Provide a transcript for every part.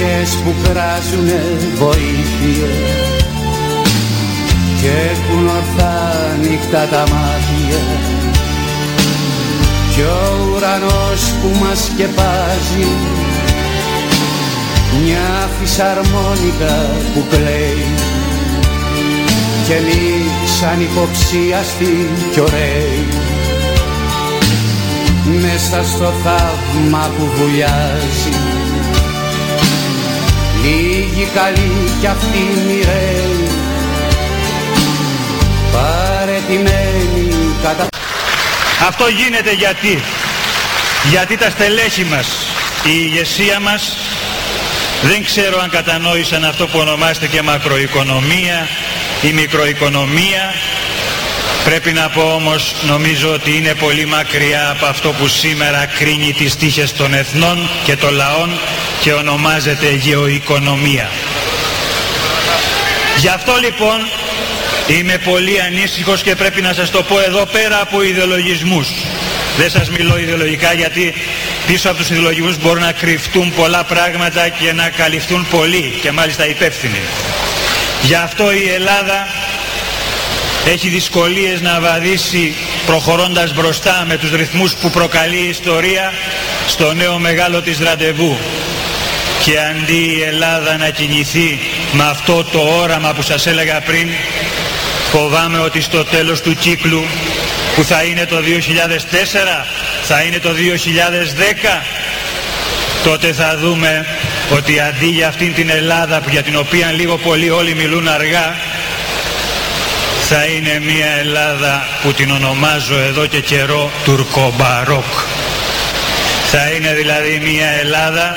ψυχές που κράζουνε βοήθεια και έχουν ορθά νύχτα τα μάτια. Κι ο ουρανός που μας σκεπάζει μια φυσαρμόνικα που κλαίει. Και εμείς ανυποψίαστοι κι ωραίοι. Μέσα στο θαύμα που βουλιάζει λίγοι καλοί κι αυτοί μοιραίοι. Παρετημένοι κατά Αυτό γίνεται γιατί. Γιατί τα στελέχη μας η ηγεσία μας δεν ξέρω αν κατανόησαν αυτό που ονομάστε και μακροοικονομία ή μικροοικονομία. Πρέπει να πω όμως νομίζω ότι είναι πολύ μακριά από αυτό που σήμερα κρίνει τις τύχες των εθνών και των λαών και ονομάζεται γεωοικονομία. Γι' αυτό λοιπόν είμαι πολύ ανήσυχος και πρέπει να σας το πω εδώ πέρα από ιδεολογισμούς. Δεν σας μιλώ ιδεολογικά γιατί πίσω από τους ιδεολογισμούς μπορούν να κρυφτούν πολλά πράγματα και να καλυφθούν πολλοί και μάλιστα υπεύθυνοι. Γι' αυτό η Ελλάδα έχει δυσκολίες να βαδίσει προχωρώντας μπροστά με τους ρυθμούς που προκαλεί η ιστορία στο νέο μεγάλο της ραντεβού και αντί η Ελλάδα να κινηθεί με αυτό το όραμα που σας έλεγα πριν φοβάμαι ότι στο τέλος του κύκλου που θα είναι το 2004 θα είναι το 2010 τότε θα δούμε ότι αντί για αυτήν την Ελλάδα για την οποία λίγο πολύ όλοι μιλούν αργά θα είναι μια Ελλάδα που την ονομάζω εδώ και καιρό τουρκομπαρόκ. Θα είναι δηλαδή μια Ελλάδα,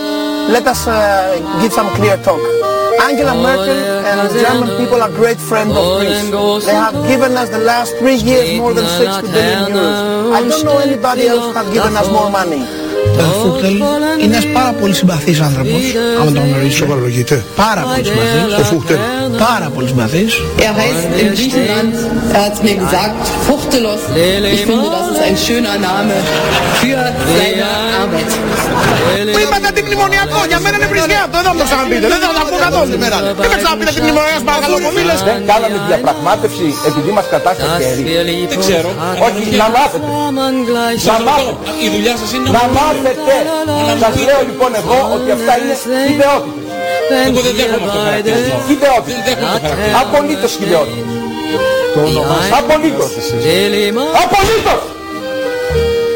Let us uh, give some clear talk. Angela Merkel and the German people are great friends of Greece. They have given us the last three years more than 60 billion euros. I don't know anybody else who have given us more money. Ο Φούχτελ είναι ένας πάρα πολύ συμπαθής άνθρωπος, άμα τον γνωρίζεις. Σοβαρολογείται. Πάρα πολύ συμπαθής. Ο Φούχτελ. Πάρα πολύ συμπαθής. Er heißt in Griechenland, er hat mir gesagt, Fuchtelos. Ich finde, das ist ein schöner Name für seine Arbeit. Που είπατε αντιμνημονιακό, για μένα είναι βρισιάτο, εδώ μου το ξαναπείτε. Δεν θα τα πω καθόλου σήμερα. Δεν με ξαναπείτε αντιμνημονιακό, παρακαλώ πολύ. Δεν κάναμε διαπραγμάτευση επειδή μας κατάστασε χέρι. Δεν ξέρω. Όχι, να μάθετε. Να μάθετε. Η δουλειά σας είναι Να μάθετε. Σας λέω λοιπόν εγώ ότι αυτά είναι ιδεότητες. Εγώ δεν δέχομαι αυτό το χαρακτηρισμό. Δεν Ιδεότητες. δέχομαι αυτό το χαρακτηρισμό. Απολύτως ιδεότητες. Απολύτως. Απολύτως.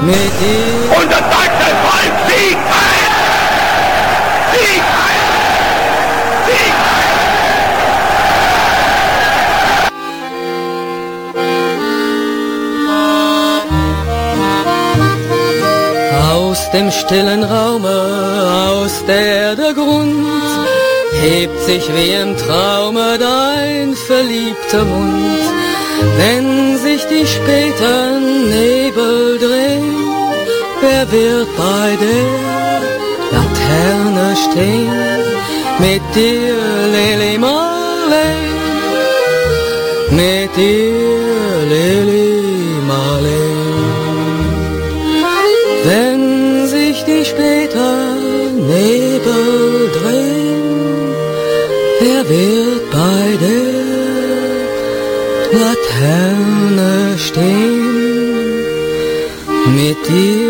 Und das deutsche Volk siegt ein! Siegt ein! Siegt ein! Aus dem stillen Raume, aus der der Grund, hebt sich wie im Traume dein verliebter Mund. Wenn sich die späten wer wird bei der Laterne stehen? Mit dir, Lili Marley, mit dir, Lili Marley. Wenn sich die späten Nebel drehen, wer wird bei der Laterne stehen? Mit dir,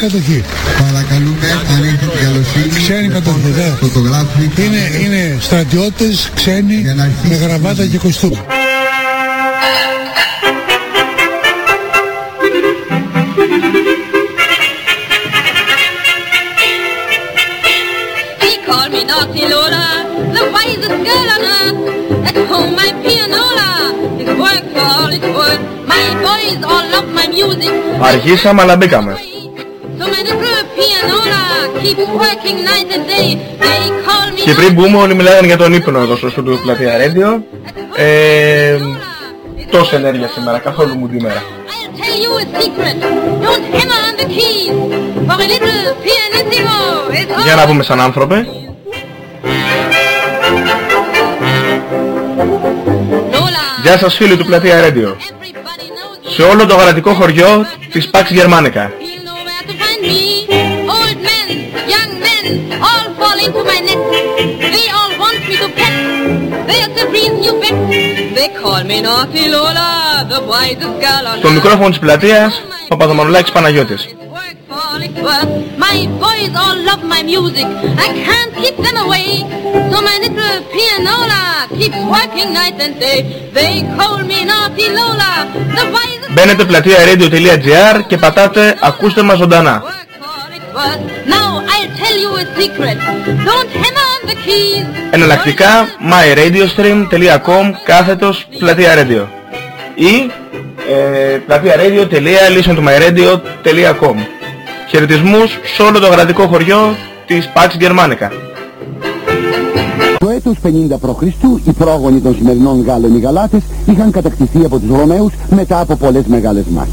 κατοχή. Παρακαλούμε, αν έχετε την καλοσύνη, Ξένη κατοχή, βέβαια. φωτογράφοι. Είναι, είναι στρατιώτες, ξένοι, με γραβάτα και κοστούμι. He called me naughty Lola, the wisest girl on earth. At home my pianola is work for all it's worth. My boys all love my music. Αρχίσαμε αλλά μπήκαμε. Και πριν μπούμε όλοι μιλάγανε για τον ύπνο εδώ στο στούντιο του Πλατεία Radio. Ε, τόση ενέργεια σήμερα, καθόλου μου τη μέρα. tell you a secret. Don't hammer on the keys. For a little pianissimo is all Για να πούμε σαν άνθρωπε. Γεια σας φίλοι του Πλατεία Radio. Σε όλο το γαλατικό χωριό της Pax Germanica. Στο μικρόφωνο της πλατείας, ο Παπαδομονάκη Παναγιώτης. Μπαίνετε πλατεία radio.gr και πατάτε ακούστε μας ζωντανά. Εναλλακτικά myradiostream.com κάθετος πλατεία radio ή ε, πλατεία radio.listentomyradio.com Χαιρετισμούς σε όλο το γραφικό χωριό της Pax Germanica. Το έτος 50 π.Χ. οι πρόγονοι των σημερινών Γάλλων οι Γαλάτες είχαν κατακτηθεί από τους Ρωμαίους μετά από πολλές μεγάλες μάχες.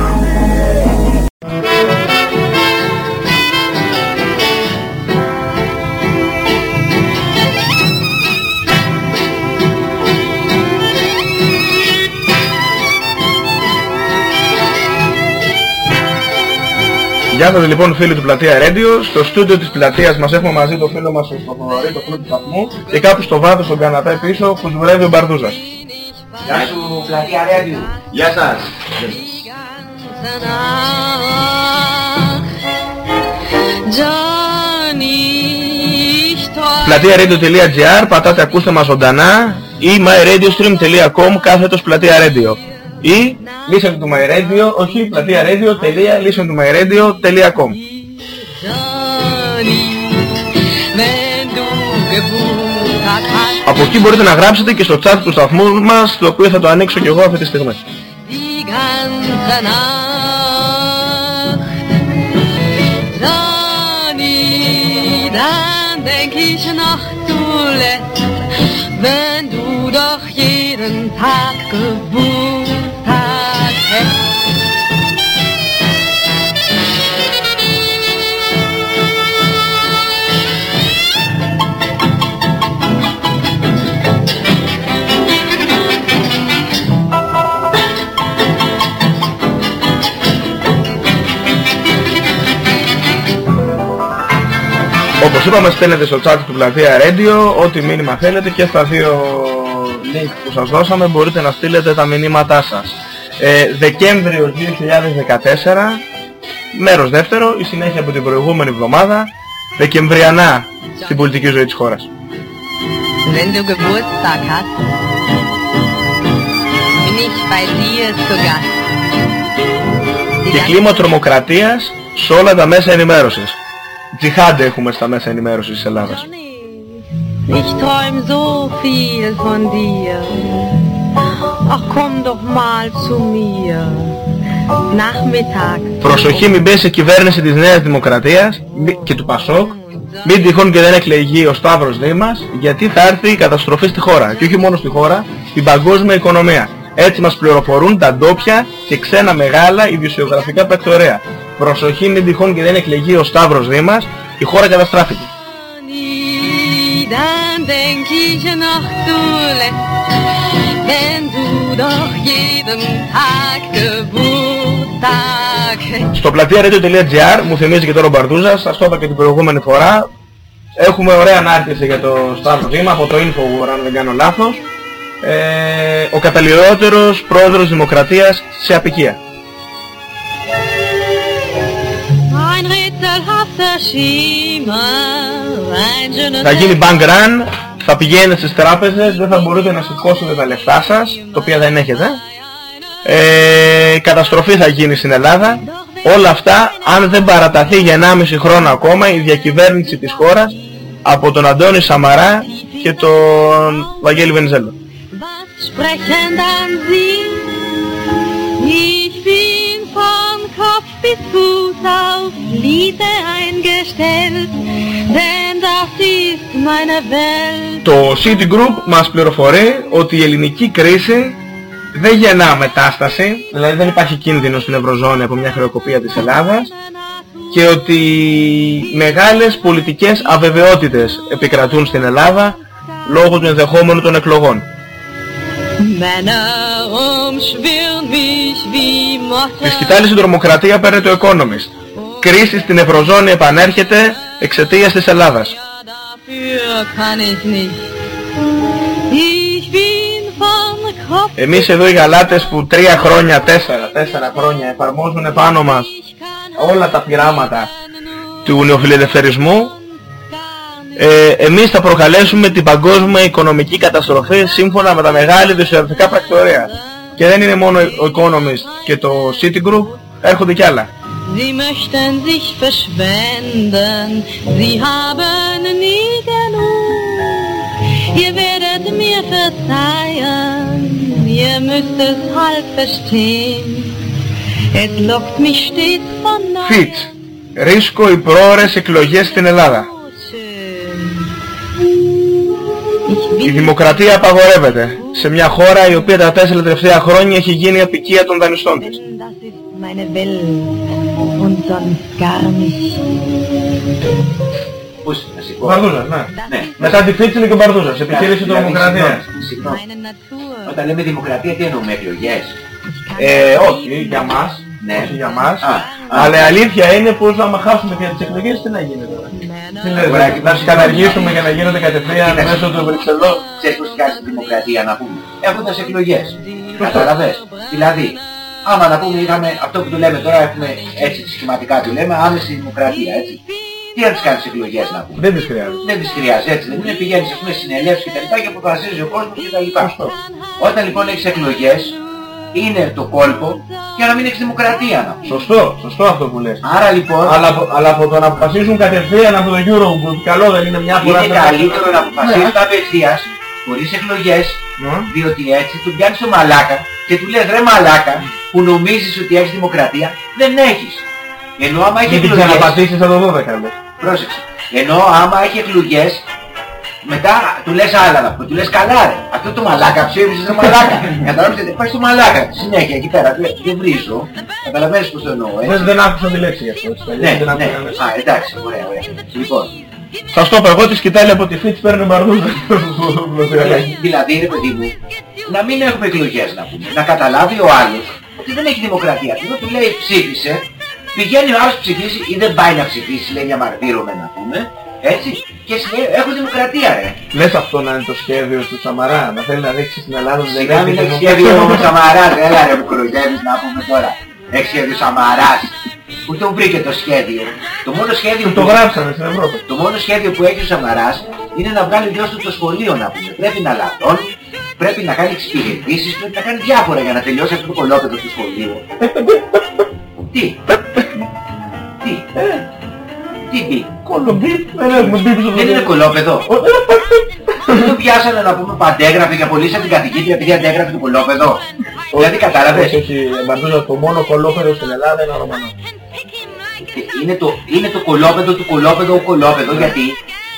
Γεια σας λοιπόν φίλοι του Πλατεία Radio. Στο στούντιο της Πλατείας μας έχουμε μαζί το φίλο μας στο Θοδωρή, το φίλο του σταθμού και κάπου στο βάθος στον καναπέ πίσω που δουλεύει ο Μπαρδούζας. Γεια σου πλατεία Radio. Γεια σας. Πλατεία radio.gr, πατάτε ακούστε μας ζωντανά ή myradiostream.com κάθετος πλατεία radio ή λίστα του myraudio, όχι πλατεία radio.listen του myraudio.com Από εκεί μπορείτε να γράψετε και στο tchat του σταθμού μας, το οποίο θα το ανοίξω κι εγώ αυτή τη στιγμή. Όπως είπαμε στέλνετε στο chat του Πλατεία Radio ό,τι μήνυμα θέλετε και στα δύο link που σας δώσαμε μπορείτε να στείλετε τα μηνύματά σας. Ε, Δεκέμβριο 2014, μέρος δεύτερο, η συνέχεια από την προηγούμενη εβδομάδα, Δεκεμβριανά στην πολιτική ζωή της χώρας. Wenn du Geburtstag hast, bin ich bei dir zu Gast. και κλίμα τρομοκρατίας σε όλα τα μέσα ενημέρωσης. Τζιχάντ έχουμε στα μέσα ενημέρωσης της Ελλάδας. Ich träum so viel von dir. Ach komm doch mal zu mir. Nachmittag. Προσοχή μην μπει σε κυβέρνηση της Νέας Δημοκρατίας μη- και του Πασόκ. Μην τυχόν και δεν εκλεγεί ο Σταύρος Δήμας, γιατί θα έρθει η καταστροφή στη χώρα. Και όχι μόνο στη χώρα, στην παγκόσμια οικονομία. Έτσι μας πληροφορούν τα ντόπια και ξένα μεγάλα ιδιοσιογραφικά πρακτορέα. Προσοχή μην τυχόν και δεν εκλεγεί ο Σταύρος Δήμας, η χώρα καταστράφηκε. Dann denk ich noch zuletzt, wenn du doch jeden Tag Geburtstag Στο πλατεία radio.gr μου θυμίζει και τώρα ο Μπαρδούζας, σας το είπα και την προηγούμενη φορά. Έχουμε ωραία ανάρτηση για το Σταύρο Δήμα από το Infowar αν δεν κάνω λάθος. Ε, ο καταλληλότερος πρόεδρος Δημοκρατίας σε απικία. Ein rätselhafter Schimmer, ein je ne Θα γίνει bank run, θα πηγαίνετε στις τράπεζες, δεν θα μπορείτε να σηκώσετε τα λεφτά σας, το οποίο δεν έχετε. Ε, καταστροφή θα γίνει στην Ελλάδα. Όλα αυτά αν δεν παραταθεί για 1,5 χρόνο ακόμα η διακυβέρνηση της χώρας από τον Αντώνη Σαμαρά και τον Βαγγέλη Βενιζέλο. Sprechen dann sie. Ich bin von Kopf bis Fuß auf Liebe eingestellt, denn das ist meine Welt. Το City Group μας πληροφορεί ότι η ελληνική κρίση δεν γεννά μετάσταση, δηλαδή δεν υπάρχει κίνδυνος στην Ευρωζώνη από μια χρεοκοπία της Ελλάδας και ότι μεγάλες πολιτικές αβεβαιότητες επικρατούν στην Ελλάδα λόγω του ενδεχόμενου των εκλογών. Τη Motten. σκητάλη στην τρομοκρατία παίρνει το Economist. Κρίση στην Ευρωζώνη επανέρχεται εξαιτίας της Ελλάδας. Dafür kann ich nicht. Ich bin von Kopf Εμείς εδώ οι γαλάτες που τρία χρόνια, τέσσερα, τέσσερα χρόνια εφαρμόζουν πάνω μας όλα τα πειράματα του νεοφιλελευθερισμού ε, εμείς θα προκαλέσουμε την παγκόσμια οικονομική καταστροφή σύμφωνα με τα μεγάλη δυσιογραφικά πρακτορία. Και δεν είναι μόνο ο Economist και το Citigroup, έρχονται κι άλλα. Sie möchten sich verschwenden, sie haben nie genug. Ihr werdet mir verzeihen, ihr müsst es halt verstehen. Es lockt mich stets von Φιτς. Ρίσκο οι πρόορες εκλογές στην Ελλάδα. Η δημοκρατία απαγορεύεται σε μια χώρα η οποία τα τέσσερα τελευταία χρόνια έχει γίνει απικία των δανειστών της. meine Welt und sonst gar nicht. Πώς να σηκώ. Ο Μπαρδούζας, ναι. Ναι. Μετά τη Φίτς είναι και ο Μπαρδούζας, επιχείρηση Δηλαδή, τρομοκρατίας. συγγνώμη, συγγνώμη. Όταν λέμε δημοκρατία τι εννοούμε εκλογές; Ε, όχι, για μας. Ναι. Όχι για μας. Α, α. Αλλά η αλήθεια είναι πως άμα χάσουμε και τις εκλογές τι να γίνει τώρα; Τι λες, Ωραία, να- και να πώς τις καταργήσουμε και να γίνονται κατευθείαν Κοίταξε. μέσω του Βρυξελό. Ξέρεις πως κάνει της δημοκρατία να πούμε. Έχοντας εκλογές. Καταλαβες. Δηλαδή, άμα να πούμε είχαμε αυτό που του λέμε τώρα έχουμε έτσι σχηματικά του λέμε άμεση δημοκρατία έτσι. Τι να τις κάνεις εκλογές να πούμε; Δεν τις χρειάζεται. Δεν τις χρειάζεται έτσι. Δεν είναι πηγαίνεις ας πούμε συνελεύσεις και τα λοιπά και αποφασίζει ο κόσμος και τα λοιπά. Όταν λοιπόν έχεις εκλογές είναι το κόλπο για να μην έχεις δημοκρατία να πούμε. Σωστό, σωστό αυτό που λες. Άρα λοιπόν Αλλά, από- αλλά από το να αποφασίσουν κατευθείαν από το Eurogroup, καλό δεν είναι μια φορά. είναι σε- καλύτερο να αποφασίσεις Ναι. απευθείας χωρίς εκλογές Ναι. διότι έτσι του πιάνεις το μαλάκα και του λες ρε μαλάκα που νομίζεις ότι έχεις δημοκρατία δεν έχεις. Ενώ άμα έχει Μην την εκλογές... ξαναπατήσεις από το 12 λες. Πρόσεξε. Ενώ άμα έχει εκλογές μετά του λες άλλα να πούμε. Του λες καλά ρε. Αυτό το μαλάκα ψήφισες ρε μαλάκα. Καταλάβεις ότι πάει στο μαλάκα. Συνέχεια εκεί πέρα. του λέει, Δεν βρίζω. Καταλαβαίνεις πως το εννοώ. έτσι. Δεν, δεν άκουσα τη λέξη γι' αυτό. έτσι, Ναι, δεν ναι. άκουσα. Α, εντάξει. Ωραία, ωραία. Λοιπόν. Σας το είπα, εγώ τη σκητάλη από τη Φίτς παίρνω μπαρδούζα. Δηλαδή ρε παιδί μου, να μην έχουμε εκλογές να πούμε. Να καταλάβει ο άλλος ότι δεν έχει δημοκρατία. Ενώ του λέει ψήφισε, πηγαίνει ο άλλος ψηφίσει ή δεν πάει να ψηφίσει, λέει μια μαρτύρομαι να πούμε. Έτσι, και εσύ λέει, έχω δημοκρατία ρε. Λες αυτό να είναι το σχέδιο του Σαμαρά, να θέλει να δείξει στην Ελλάδα ότι δεν Σιγά μην έχεις έχει σχέδιο ο Σαμαράς, έλα ρε μου κοροϊδεύεις να πούμε τώρα. Έχει σχέδιο Σαμαράς. Πού τον βρήκε το σχέδιο; Το μόνο σχέδιο Του το που- γράψανε στην Ευρώπη. Το μόνο σχέδιο που έχει ο Σαμαράς είναι να βγάλει γιος του το σχολείο να πούμε. Πρέπει να λατώνει, πρέπει να κάνει εξυπηρετήσεις, πρέπει να κάνει διάφορα για να τελειώσει αυτό το κολόπεδο στο σχολείο. Τι; Τι; Τι μπι. Κολομπί, δεν έχουμε μπει στο Δεν είναι κολόπεδο. Δεν το πιάσανε να πούμε παντέγραφε και απολύσαν την καθηγήτρια επειδή αντέγραφε το κολόπεδο. Δηλαδή κατάλαβες; Όχι, Μπαρτούζα, το μόνο κολόπεδο στην Ελλάδα είναι ο Ρωμανός. Είναι το, είναι το κολόπεδο του κολόπεδο ο κολόπεδο γιατί,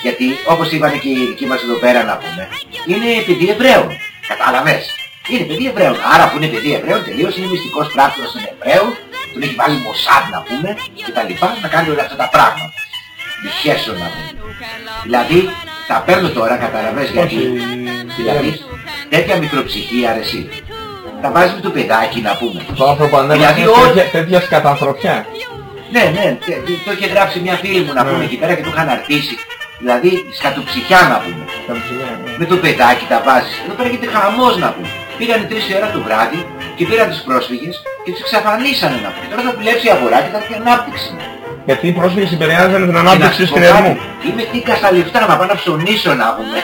γιατί όπως είπαν και οι δικοί μας εδώ πέρα να πούμε είναι παιδί Εβραίων. Κατάλαβες; Είναι παιδί Εβραίων. Άρα που είναι παιδί Εβραίων τελείως είναι μυστικός πράκτορας των Εβραίων. Τον έχει βάλει Μοσάντ να πούμε και τα λοιπά να κάνει όλα αυτά τα πράγματα. Διχέσω να πούμε. Δηλαδή τα παίρνω τώρα καταλαβες γιατί. Δηλαδή τέτοια μικροψυχία αρεσί. Τα βάζεις με το παιδάκι να πούμε. Το άνθρωπο Δηλαδή ανέβασε όλοι- τέτοια- τέτοια σκατανθρωπιά. ναι, ναι, τε- τε- το είχε γράψει μια φίλη μου να Ναι. πούμε εκεί πέρα και το είχαν αρτήσει. Δηλαδή σκατοψυχιά να πούμε. Σκατοψυχιά, ναι. Με το παιδάκι τα βάζεις. Εδώ πέρα γίνεται χαμός να πούμε. Πήγανε τρεις η ώρα το βράδυ και πήραν τους πρόσφυγες και τους εξαφανίσανε να πούμε. Τώρα θα δουλέψει η αγορά και θα έχει ανάπτυξη. Γιατί οι πρόσφυγες επηρεάζανε την Και ανάπτυξη να σου στην πω Ερμού. κάτι, Είμαι τίκα στα λεφτά να πάω να ψωνίσω να πούμε.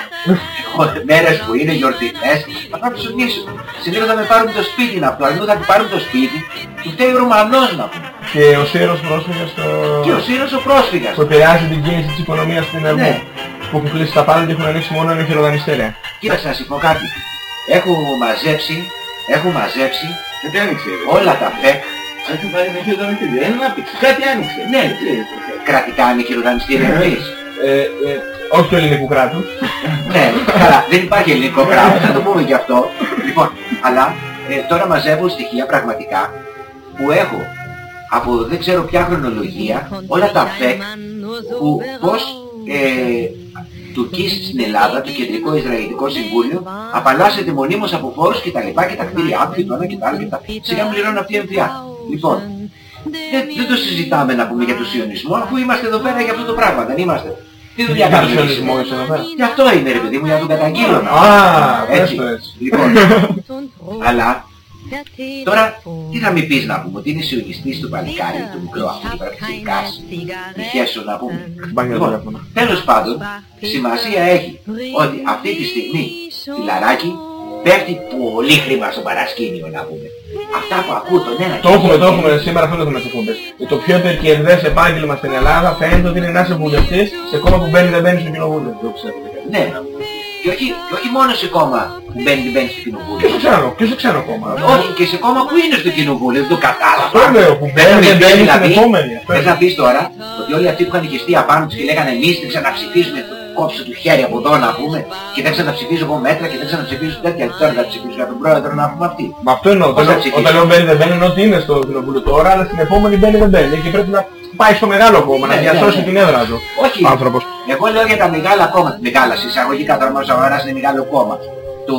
Μέρες που είναι γιορτινές, να πάω να ψωνίσω. Συνήθως θα με πάρουν το σπίτι να πούμε. Αλλού θα του πάρουν το σπίτι, του φταίει ο Ρουμανός να πούμε. Και ο Σύρος πρόσφυγας στο... Και ο Σύρος ο πρόσφυγας. που επηρεάζει την κίνηση της οικονομίας στην Ερμού. Ναι. Που έχουν κλείσει τα πάντα και έχουν ανοίξει μόνο ένα χειροδανιστήρια. Κοίταξε να σου πω κάτι. Έχω μαζέψει, έχω μαζέψει Γιατί άνοιξε. όλα τα φεκ. Έχει πάρει με χειροδανιστήρια. Είναι ανάπτυξη. Κάτι άνοιξε. Ναι, κρατικά είναι χειροδανιστήρια εννοείς. Ε, ε, όχι του ελληνικού κράτους. Ναι, καλά, δεν υπάρχει ελληνικό κράτος, θα το πούμε και αυτό. Λοιπόν, αλλά ε, τώρα μαζεύω στοιχεία πραγματικά που έχω από δεν ξέρω ποια χρονολογία όλα τα φεκ που πώς ε, Τουρκής στην Ελλάδα, το Κεντρικό Ισραηλικό Συμβούλιο, απαλλάσσεται μονίμως από φόρους και τα λοιπά και τα κτίρια του και το ένα και το άλλο και τα σιγά πληρώνουν αυτή η έμφυα. Λοιπόν, δεν, δεν το συζητάμε να πούμε για το σιωνισμό αφού είμαστε εδώ πέρα για αυτό το πράγμα, δεν είμαστε. Τι δουλειά Για κάνουμε το εμείς; σιωνισμό εδώ; είσαι εδώ πέρα; Γι' αυτό είναι ρε παιδί μου, για τον καταγγείλω να Α, πούμε. πες το έτσι. Λοιπόν, αλλά τώρα τι θα μην πεις να πούμε, ότι είναι σιωνιστής το παλικάρι, το μικρό αυτό, το πρακτικάς, χέσω να πούμε. Μπάνιο Λοιπόν, τηλέφωνο. τέλος πάντων, σημασία έχει ότι αυτή τη στιγμή στη Λαράκη πέφτει πολύ χρήμα στο παρασκήνιο να πούμε. Αυτά που ακούω τον ένα Το έχουμε, το έχουμε. Σήμερα αυτό το έχουμε στις εκπομπές. Το πιο επικερδές επάγγελμα στην Ελλάδα φαίνεται ότι είναι να είσαι βουλευτής σε κόμμα που μπαίνει δεν μπαίνει στο κοινοβούλιο. Το ξέρετε. Ναι, και όχι, και όχι μόνος σε κόμμα που μπαίνει δεν μπαίνει στο κοινοβούλιο. Και στο ξένο, και στο ξένο κόμμα. Όχι, και σε κόμμα που είναι στο κοινοβούλιο, δεν το κατάλαβα. Αυτό λέω, που Δεν θα μπαίνει, πεις δεν μπαίνει δηλαδή- στην επόμενη. Αυτό Δεν είναι. θα πεις τώρα ότι όλοι αυτοί που είχαν χεστεί απάνω τους και λέγανε εμείς δεν ξαναψηφίζουμε το κόψω του χέρι από εδώ να πούμε και δεν ξαναψηφίζω εγώ μέτρα και δεν ξαναψηφίζω τέτοια και τώρα θα ψηφίζω για τον πρόεδρο να πούμε αυτή. Μα αυτό εννοώ. Πώς Όταν θα λέω- ψηφίσεις; Όταν λέω μπαίνει δεν μπαίνει εννοώ ότι είναι στο κοινοβούλιο τώρα, αλλά στην επόμενη μπαίνει δεν μπαίνει και πρέπει να πάει στο μεγάλο κόμμα, να Ναι, ναι, διασώσει ναι. την έδρα του. Όχι. Ο άνθρωπος. Εγώ λέω για τα μεγάλα κόμματα. Μεγάλα σε εισαγωγικά τώρα μας αγοράς είναι μεγάλο κόμμα. Του,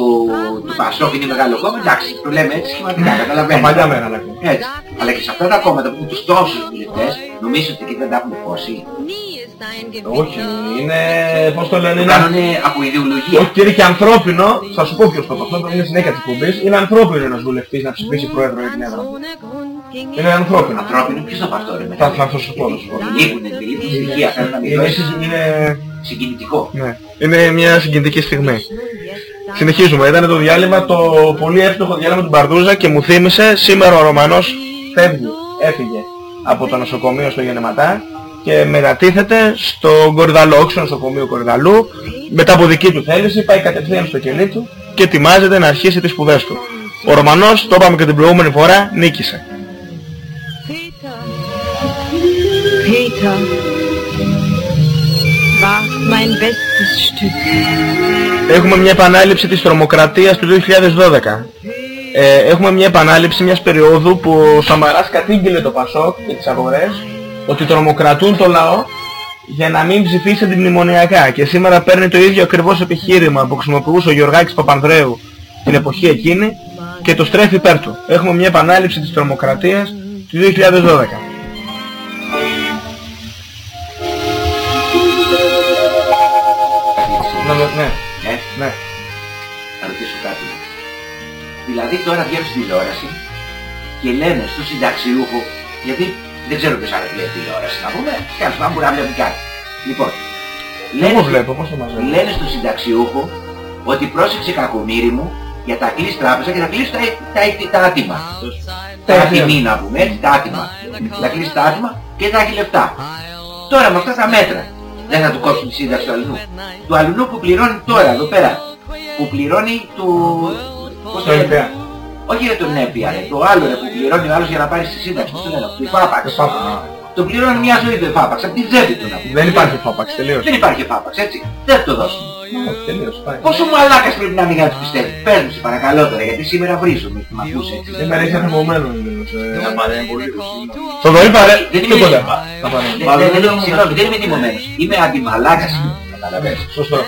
του Πασόκ είναι μεγάλο κόμμα, εντάξει, το λέμε έτσι σχηματικά, Τα καταλαβαίνετε. παλιά μέρα να πούμε. Έτσι. Αλλά και σε αυτά τα κόμματα που έχουν τους τόσους βουλευτές, νομίζω ότι εκεί δεν τα έχουν φώσει. Όχι, είναι, πώς το λένε, Το είναι... κάνουνε από ιδεολογία. Όχι κύριε και ανθρώπινο, θα σου πω ποιος το αυτό, είναι συνέχεια της εκπομπής, είναι ανθρώπινο ένας βουλευτής να ψηφίσει πρόεδρο για την έδρα του. Είναι ανθρώπινο. Ανθρώπινο, ποιος θα πάει τώρα μετά. Θα, θα, θα σου πω, θα σου πω. Λείπουν, λείπουν στοιχεία, θέλω να Είναι, μιλήσω. είναι, Συγκινητικό. ναι, είναι μια συγκινητική στιγμή. Συνεχίζουμε, ήταν το διάλειμμα, το πολύ εύστοχο διάλειμμα του Μπαρδούζα και μου θύμισε σήμερα ο Ρωμανός φεύγει, έφυγε από το νοσοκομείο στο Γενεματά και μετατίθεται στο Κορδαλό, όχι στο νοσοκομείο Κορδαλού, μετά από δική του θέληση πάει κατευθείαν στο κελί του και ετοιμάζεται να αρχίσει τις σπουδές του. Ο Ρωμανός, το είπαμε και την προηγούμενη φορά, νίκησε. Peter war mein bestes Stück. Έχουμε μια επανάληψη της τρομοκρατίας του 2012. Ε, έχουμε μια επανάληψη μιας περίοδου που ο Σαμαράς κατήγγειλε το Πασόκ και τις αγορές ότι τρομοκρατούν το λαό για να μην ψηφίσει αντιμνημονιακά και σήμερα παίρνει το ίδιο ακριβώς επιχείρημα που χρησιμοποιούσε ο Γιωργάκης Παπανδρέου την εποχή εκείνη και το στρέφει υπέρ του. Έχουμε μια επανάληψη της τρομοκρατίας του 2012. Να με- ναι, Ε, ναι. να ρωτήσω κάτι. Δηλαδή τώρα βγαίνω στην τηλεόραση και λένε στον συνταξιούχο, γιατί δεν ξέρω ποιος άλλος βλέπει τηλεόραση να πούμε, και ας πούμε μπορεί να βλέπουν κάτι. Λοιπόν, Εγώ βλέπω, πώς το μαζεύω. λένε στον συνταξιούχο ότι πρόσεξε κακομύρι μου, Για τα κλείσει τράπεζα και θα κλείσει τα, τα, τα άτιμα. Τα Τα άτιμη άτιμα. να πούμε έτσι, τα άτιμα. Θα κλείσει τα άτιμα και θα έχει λεφτά. Τώρα με αυτά τα μέτρα δεν θα του κόψουν τη σύνταξη του αλλού. Του αλλού που πληρώνει τώρα εδώ πέρα. Που πληρώνει του... Πώς το Το λένε. ΕΠΑ. Όχι για τον ΕΠΙΑ, ρε, το άλλο ρε, που πληρώνει ο άλλος για να πάρει στη σύνταξη. Πώς το λένε, του ΕΠΑΠΑΞ. Το πληρώνει μια ζωή του ΕΠΑΠΑΞ, από την τσέπη του να πούμε. Δεν υπάρχει φάπαξ, τελείως. Δεν υπάρχει ΕΠΑΠΑΞ, έτσι. Δεν θα το δώσουν. Τελείως, πάει. Πόσο μαλάκας πρέπει να είναι για να τους πιστεύει. Πες μου σε παρακαλώ τώρα, γιατί σήμερα βρίζομαι. Μ' ακούς έτσι. Σήμερα είσαι θερμωμένο. Να παρέμβω πολύ. Θοδωρή παρέ... Δεν είμαι Τίποτα. Δεν- Θα παρέμβω. δεν- δεν- δεν- Συγγνώμη, δεν είμαι τιμωμένος. Είμαι αντιμαλάκας. Καταλαβαίνεις. Σωστό.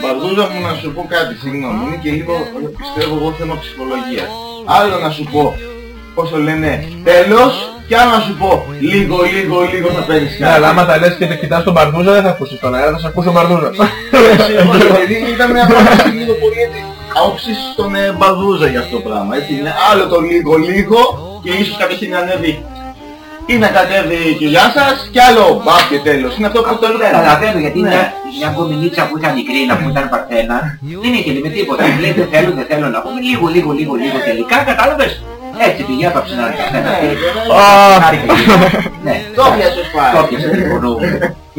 Μπαρδούζα μου να σου πω κάτι, συγγνώμη, είναι και λίγο, πιστεύω εγώ, θέμα ψυχολογίας. Άλλο να σου πω, πώς το λένε, τέλος, και άλλο να σου πω, λίγο, λίγο, λίγο θα παίρνεις Ναι, αλλά άμα τα λες και τα κοιτάς τον Μπαρδούζα δεν θα ακούσεις τον αέρα, θα σε ακούσει ο Μπαρδούζας. Δηλαδή ήταν μια πρόταση λίγο πολύ έτσι, άποψης στον ε, Μπαρδούζα για αυτό το πράγμα, έτσι. Είναι άλλο το λίγο, λίγο, και ίσως κατευθείαν να ανέβει ή να κατέβει και γεια σας, και άλλο μπαπ και τέλος. Είναι αυτό που το λέω. Καταλαβαίνω γιατί Ναι. μια, μια κομμινίτσα που είχα μικρή να πούμε ήταν παρθένα δεν ήθελε με τίποτα. Μου λέει δεν θέλω, δεν θέλω να πούμε λίγο, λίγο, λίγο, λίγο τελικά κατάλαβες. Έτσι πήγε, έπαψε να είναι καθένα. Χάρηκα λίγο. Ναι, Το πιάσες πάλι. το πιάσε λοιπόν.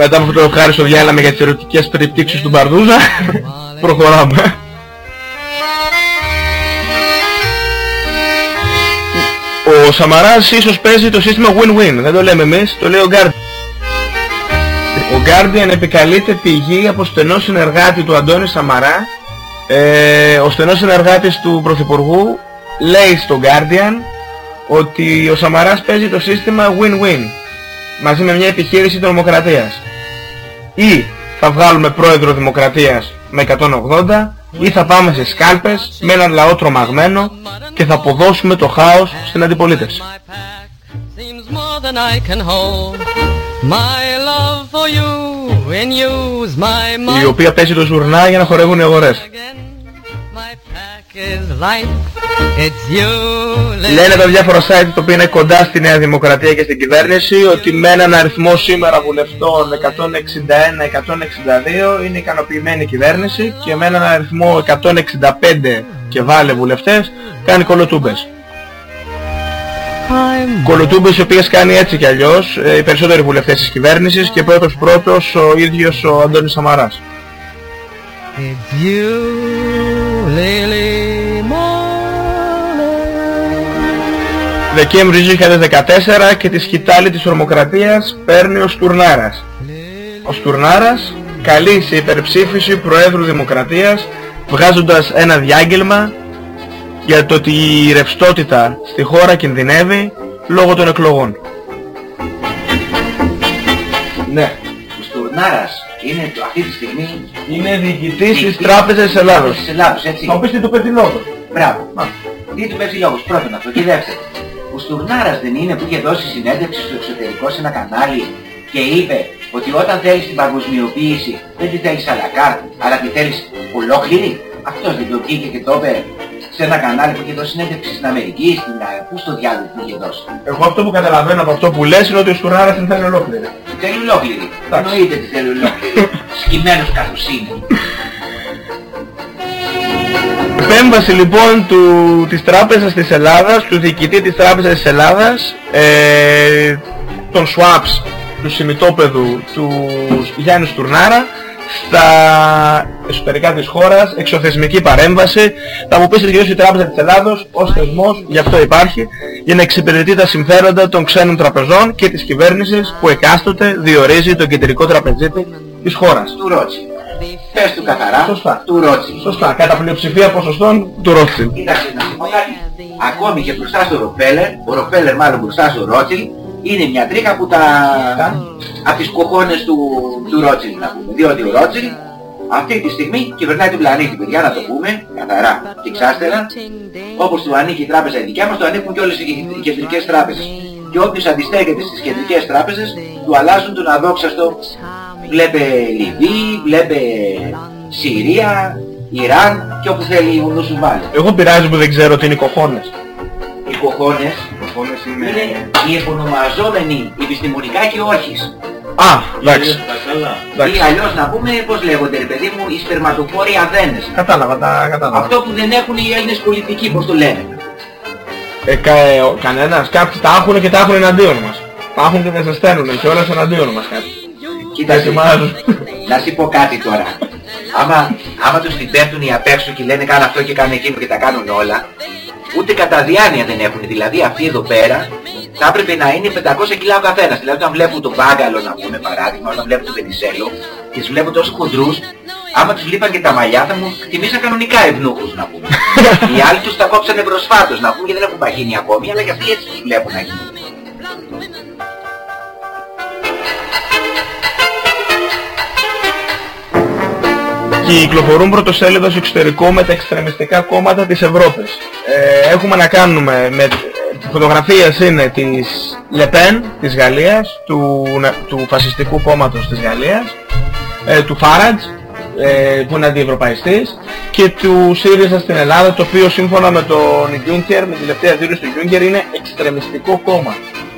Μετά από αυτό το ευχάριστο διάλειμμα για τις ερωτικές περιπτύξεις του Μπαρδούζα, προχωράμε. Ο Σαμαράς ίσως παίζει το σύστημα win-win, δεν το λέμε εμείς, το λέει ο Guardian. Ο Guardian επικαλείται πηγή από στενό συνεργάτη του Αντώνη Σαμαρά. Ε, ο στενός συνεργάτης του Πρωθυπουργού λέει στο Guardian ότι ο Σαμαράς παίζει το σύστημα win-win μαζί με μια επιχείρηση τρομοκρατίας. Ή θα βγάλουμε πρόεδρο δημοκρατίας με 180 ή θα πάμε σε σκάλπες με έναν λαό τρομαγμένο και θα αποδώσουμε το χάος στην αντιπολίτευση. more than I can hold. My love for you in use my Η mind οποία παίζει το ζουρνά για να χορεύουν οι αγορές. Λένε τα διάφορα site τα οποία είναι κοντά στη Νέα Δημοκρατία και στην κυβέρνηση ότι με έναν αριθμό σήμερα βουλευτών 161-162 είναι ικανοποιημένη η κυβέρνηση και με έναν αριθμό 165 και βάλε βουλευτές κάνει κολοτούμπες. Κολοτούμπες οι οποίες κάνει έτσι κι αλλιώς ε, οι περισσότεροι βουλευτές της κυβέρνησης και πρώτος πρώτος ο ίδιος ο Αντώνης Σαμαράς. It's you, Lily Δεκέμβρη 2014 και τη σκητάλη της ορμοκρατίας παίρνει ο Στουρνάρας. Ο Στουρνάρας καλείς σε υπερψήφιση Προέδρου Δημοκρατίας βγάζοντας ένα διάγγελμα για το ότι η ρευστότητα στη χώρα κινδυνεύει λόγω των εκλογών. Ναι. Ο Στουρνάρας είναι το- αυτή τη στιγμή... Είναι διοικητής της Τράπεζας της Ελλάδος. Της Ελλάδος, έτσι. Θα μου πεις τι του παίζει λόγος. Μπράβο. Τι του παίζει λόγος. Πρώτον αυτό. Και δεύτερον. Ο Στουρνάρας δεν είναι που είχε δώσει συνέντευξη στο εξωτερικό σε ένα κανάλι και είπε ότι όταν θέλεις την παγκοσμιοποίηση δεν τη θέλεις αλακάρτ, αλλά τη θέλεις ολόκληρη. Αυτός δεν το βγήκε και το είπε σε ένα κανάλι που είχε δώσει συνέντευξη στην Αμερική, στην... α- Πού στο διάλογο που είχε δώσει. Εγώ αυτό που καταλαβαίνω από αυτό που λες είναι ότι ο Στουρνάρας την θέλει ολόκληρη. Θέλει ολόκληρη. Εννοείται τη θέλει ολόκληρη. Σκυμμένος καθώς είναι. Επέμβαση λοιπόν του, της Τράπεζας της Ελλάδας, του διοικητή της Τράπεζας της Ελλάδας, ε, των SWAPS, του συμμετόπεδου του Γιάννης Στουρνάρα, στα εσωτερικά της χώρας, εξωθεσμική παρέμβαση. Θα μου πεις ότι η Τράπεζα της Ελλάδος ως θεσμός, γι' αυτό υπάρχει, για να εξυπηρετεί τα συμφέροντα των ξένων τραπεζών και της κυβέρνησης που εκάστοτε διορίζει τον κεντρικό τραπεζίτη της χώρας. Του Ρότσι. Πες του καθαρά. Σωστά. Του Ρότσι. Σωστά, κατά πλειοψηφία ποσοστών του Ρότσιλ. Κοίταξε να σου πω κάτι. Ακόμη και μπροστά στο Ροκφέλερ, ο Ροκφέλερ μάλλον μπροστά στο Ρότσιλ, είναι μια τρίχα που τα... από τις κοχώνες του, του Ρότσιλ να πούμε. Διότι ο Ρότσιλ αυτή τη στιγμή κυβερνάει τον πλανήτη, παιδιά να το πούμε, καθαρά και εξάστερα. Όπως του ανήκει η τράπεζα η δικιά μας, του ανήκουν και όλες οι οι κεντρικές τράπεζες. Και όποιος αντιστέκεται στις κεντρικές τράπεζες, του αλλάζουν τον αδόξαστο. Βλέπε Λιβύη, βλέπε Συρία, Ιράν και όπου θέλει ο νους σου βάλει. Εγώ πειράζει που δεν ξέρω τι είναι οι κοχώνες. Οι κοχώνες είναι οι επωνομαζόμενοι επιστημονικά και όχι. Α, εντάξει. Ή αλλιώς να πούμε πώς λέγονται ρε παιδί μου οι σπερματοφόροι αδένες. Κατάλαβα, τα κατάλαβα. Αυτό που δεν έχουν οι Έλληνες πολιτικοί, πώς το λένε. Ε, κα, ε, ο- κανένας, κάποιοι τα έχουν και τα έχουν εναντίον μας. Τα έχουν και δεν σε στέλνουν και όλες εναντίον μας κάτι. Κοίταξε, ετοιμάζουν. να σου πω κάτι τώρα. Άμα, άμα τους την πέφτουν οι απ' έξω και λένε κάνε αυτό και κάνε εκείνο και τα κάνουν όλα, ούτε κατά διάνοια δεν έχουν. Δηλαδή αυτοί εδώ πέρα θα έπρεπε να είναι 500 κιλά ο καθένας. Δηλαδή όταν βλέπουν τον μπάγκαλο να πούμε παράδειγμα, όταν βλέπουν τον Βενιζέλο και τους βλέπουν τόσο χοντρούς, άμα τους λείπαν και τα μαλλιά θα μου τιμήσαν κανονικά ευνούχους να πούμε. Οι άλλοι τους τα κόψανε προσφάτως να πούμε γιατί δεν έχουν παγίνει ακόμη, αλλά και αυτοί έτσι τους βλέπουν να γίνουν. Κυκλοφορούν πρωτοσέλιδος στο εξωτερικό με τα εξτρεμιστικά κόμματα της Ευρώπης. Ε, έχουμε να κάνουμε με... Οι φωτογραφίες είναι της Λεπέν της Γαλλίας, του, του φασιστικού κόμματος της Γαλλίας, ε, του Φάρατζ, ε, που είναι αντιευρωπαϊστής, και του ΣΥΡΙΖΑ στην Ελλάδα, το οποίο σύμφωνα με τον Γιούνκερ, με τη τελευταία δήλωση του Γιούνκερ, είναι εξτρεμιστικό κόμμα.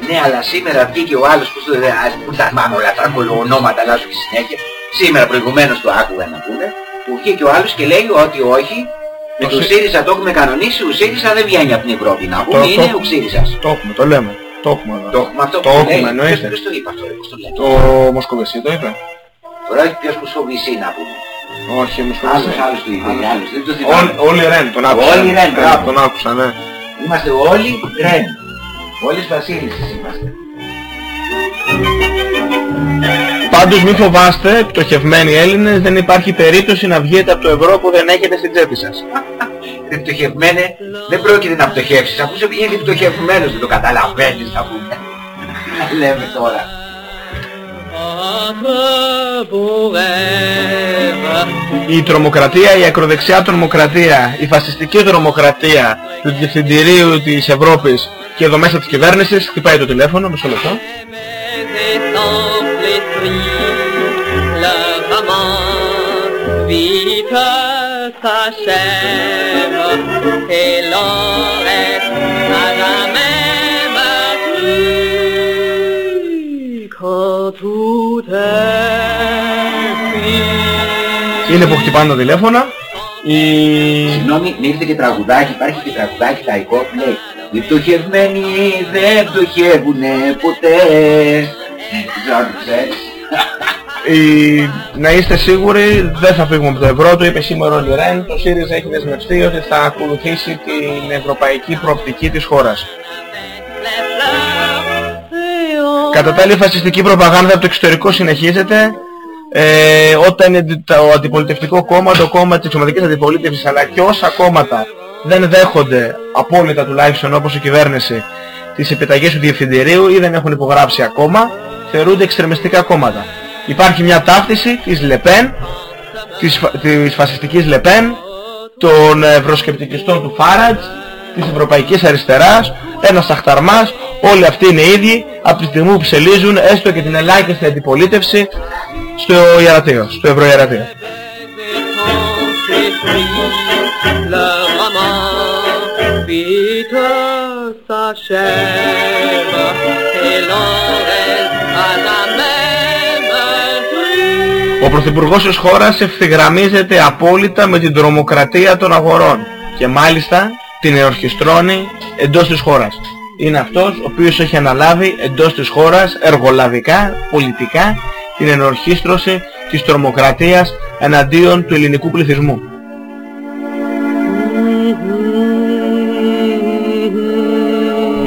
Ναι, αλλά σήμερα βγήκε ο άλλος που, στο, α, που τα μάλλον όλα τα ονόματα αλλάζουν και συνέχεια. Σήμερα προηγουμένως το άκουγα να πούμε, που βγήκε ο άλλος και λέει ότι όχι, με Το το Σύ- ΣΥΡΙΖΑ το έχουμε κανονίσει, ο ΣΥΡΙΖΑ δεν βγαίνει από την Ευρώπη να πούμε, είναι ο ΞΥΡΙΖΑς. Το έχουμε, το λέμε. Το έχουμε. εδώ. Το έχουμε αυτό Το που έχουμε, λέει. εννοείται. Ποιος το είπε αυτό, ρε, πώς το λέει. Το Μοσκοβεσί το είπε. Τώρα έχει ποιος που σοβήσει να πούμε. Όχι, ο Μοσκοβεσί. Άλλος, άλλος το είπε, άλλος, δεν το θυμάμαι. Όλοι- Όλοι Ρεν, τον άκουσα. Όλοι Ρεν, Ε, μπράβο. Τον άκουσα, ναι. Είμαστε όλοι Ρεν. Όλες βασίλισσες είμαστε. Πάντως μην φοβάστε, πτωχευμένοι Έλληνες, δεν υπάρχει περίπτωση να βγείτε από το ευρώ που δεν έχετε στην τσέπη σας. Ρε πτωχευμένε, δεν πρόκειται να πτωχεύσεις, αφού σε βγαίνει πτωχευμένος δεν το καταλαβαίνεις να πούμε. Τι λέμε τώρα. Η τρομοκρατία, η ακροδεξιά τρομοκρατία, η φασιστική τρομοκρατία του Διευθυντηρίου της Ευρώπης και εδώ μέσα της κυβέρνησης, χτυπάει το τηλέφωνο, μισό λεπτό. Vite s'achève et l'on reste à la même rue quand tout est fini. Είναι που χτυπάνε τα τηλέφωνα. Η... Συγγνώμη, μην ήρθε και τραγουδάκι, υπάρχει και τραγουδάκι λαϊκό που λέει Οι πτωχευμένοι δεν πτωχεύουνε ποτέ. Δεν ξέρω αν το ξέρεις. Η... Να είστε σίγουροι, δεν θα φύγουμε από το ευρώ, το είπε σήμερα ο Λιρέν, το ΣΥΡΙΖΑ έχει δεσμευτεί ότι θα ακολουθήσει την ευρωπαϊκή προοπτική της χώρας. Κατά τα άλλα η φασιστική προπαγάνδα από το εξωτερικό συνεχίζεται. Ε, όταν είναι το αντιπολιτευτικό κόμμα, το κόμμα της ομαδικής αντιπολίτευσης αλλά και όσα κόμματα δεν δέχονται απόλυτα τουλάχιστον όπως η κυβέρνηση τις επιταγές του Διευθυντηρίου ή δεν έχουν υπογράψει ακόμα, θεωρούνται εξτρεμιστικά κόμματα. Υπάρχει μια ταύτιση της Λεπέν, της, φα- της φασιστικής Λεπέν, των ευρωσκεπτικιστών του Φάρατζ, της Ευρωπαϊκής Αριστεράς, ένας αχταρμάς, όλοι αυτοί είναι ίδιοι από τη στιγμή που ψελίζουν έστω και την ελάχιστη αντιπολίτευση στο Ιερατείο, στο Ευρωιερατείο. Le roman vite s'achève et l'on reste à la même rue. Ο Πρωθυπουργός της χώρας ευθυγραμμίζεται απόλυτα με την τρομοκρατία των αγορών και μάλιστα την εορχιστρώνει εντός της χώρας. Είναι αυτός ο οποίος έχει αναλάβει εντός της χώρας εργολαβικά, πολιτικά την ενορχίστρωση της τρομοκρατίας εναντίον του ελληνικού πληθυσμού.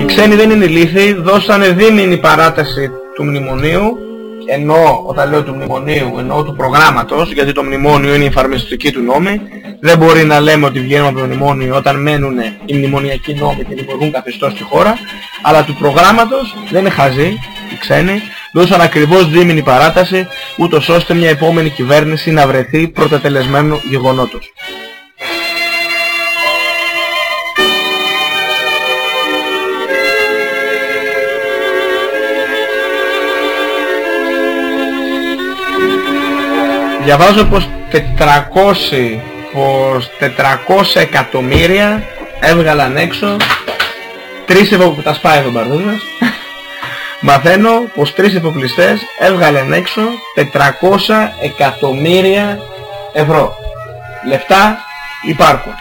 Οι ξένοι δεν είναι ηλίθιοι, δώσανε δίμηνη παράταση του μνημονίου ενώ όταν λέω του μνημονίου εννοώ του προγράμματος γιατί το μνημόνιο είναι η εφαρμοστική του νόμη δεν μπορεί να λέμε ότι βγαίνουμε από το μνημόνιο όταν μένουν οι μνημονιακοί νόμοι και δημιουργούν καθεστώς στη χώρα αλλά του προγράμματος δεν είναι χαζοί οι ξένοι δώσαν ακριβώς δίμηνη παράταση ούτως ώστε μια επόμενη κυβέρνηση να βρεθεί πρωτατελεσμένου γεγονότος. Διαβάζω πως 400, πως 400 εκατομμύρια έβγαλαν έξω τρεις ευρώ που τα σπάει εδώ Μπαρδούζας Μαθαίνω πως τρεις εφοπλιστές έβγαλαν έξω 400 εκατομμύρια ευρώ. Λεφτά υπάρχουν.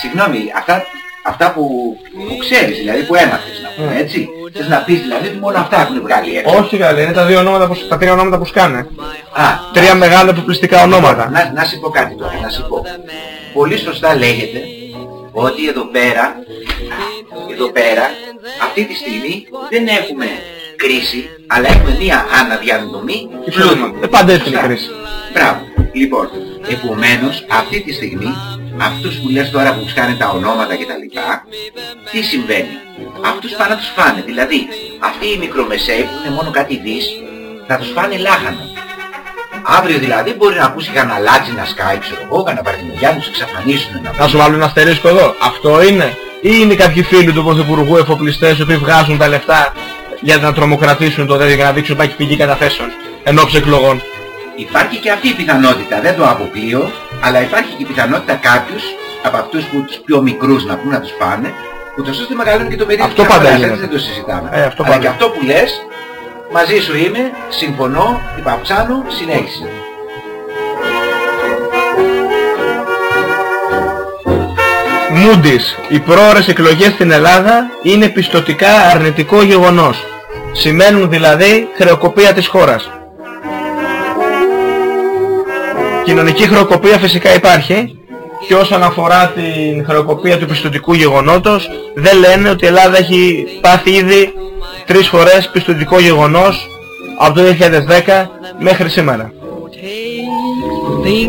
Συγγνώμη, αυτά, αυτά που, που ξέρεις, δηλαδή που έμαθες να πούμε, έτσι. Θες να πεις δηλαδή ότι μόνο αυτά έχουν βγάλει έξω. Όχι καλή, είναι τα, δύο ονόματα που, τα τρία ονόματα που σκάνε. Α, Τρία μεγάλα εφοπλιστικά ονόματα. Να, να σου πω κάτι τώρα, να σου πω. Πολύ σωστά λέγεται ότι εδώ πέρα, εδώ πέρα, αυτή τη στιγμή δεν έχουμε κρίση, αλλά έχουμε μία αναδιανομή πλούτου. Ε, πάντα έτσι είναι η κρίση. Μπράβο. Λοιπόν, επομένως, αυτή τη στιγμή, αυτούς που λες τώρα που σκάνε τα ονόματα και τα λοιπά, τι συμβαίνει; Αυτούς πάνε να τους φάνε. Δηλαδή, αυτοί οι μικρομεσαίοι που είναι μόνο κάτι δις, θα τους φάνε λάχανο. Αύριο δηλαδή μπορεί να ακούσει κανένα λάτσι να σκάει, ξέρω εγώ, κανένα παρτινογιά να τους εξαφανίσουν. Να Θα σου βάλω ένα αστερίσκο εδώ. Αυτό είναι; Ή είναι κάποιοι φίλοι του Πρωθυπουργού εφοπλιστές οι οποίοι βγάζουν τα λεφτά για να τρομοκρατήσουν το τέτοιο για να δείξουν υπάρχει πηγή καταθέσεων ενόψει εκλογών; Υπάρχει και αυτή η πιθανότητα, δεν το αποκλείω, αλλά υπάρχει και η πιθανότητα κάποιους από αυτούς που τους πιο μικρούς να πούμε να τους φάνε, ούτως ώστε μεγαλώνει και το παιδί Αυτό της πάντα διαφοράς, γίνεται. έτσι δεν το συζητάμε. Ε, αυτό αλλά πάντα. και αυτό που λες, μαζί σου είμαι, συμφωνώ, υπαυξάνω, συνέχισε. Μούντις, οι πρόορες εκλογές στην Ελλάδα είναι πιστοτικά αρνητικό γεγονός. Σημαίνουν δηλαδή χρεοκοπία της χώρας. Κοινωνική χρεοκοπία φυσικά υπάρχει και όσον αφορά την χρεοκοπία του πιστοτικού γεγονότος δεν λένε ότι η Ελλάδα έχει πάθει ήδη τρεις φορές πιστοτικό γεγονός από το 2010 μέχρι σήμερα.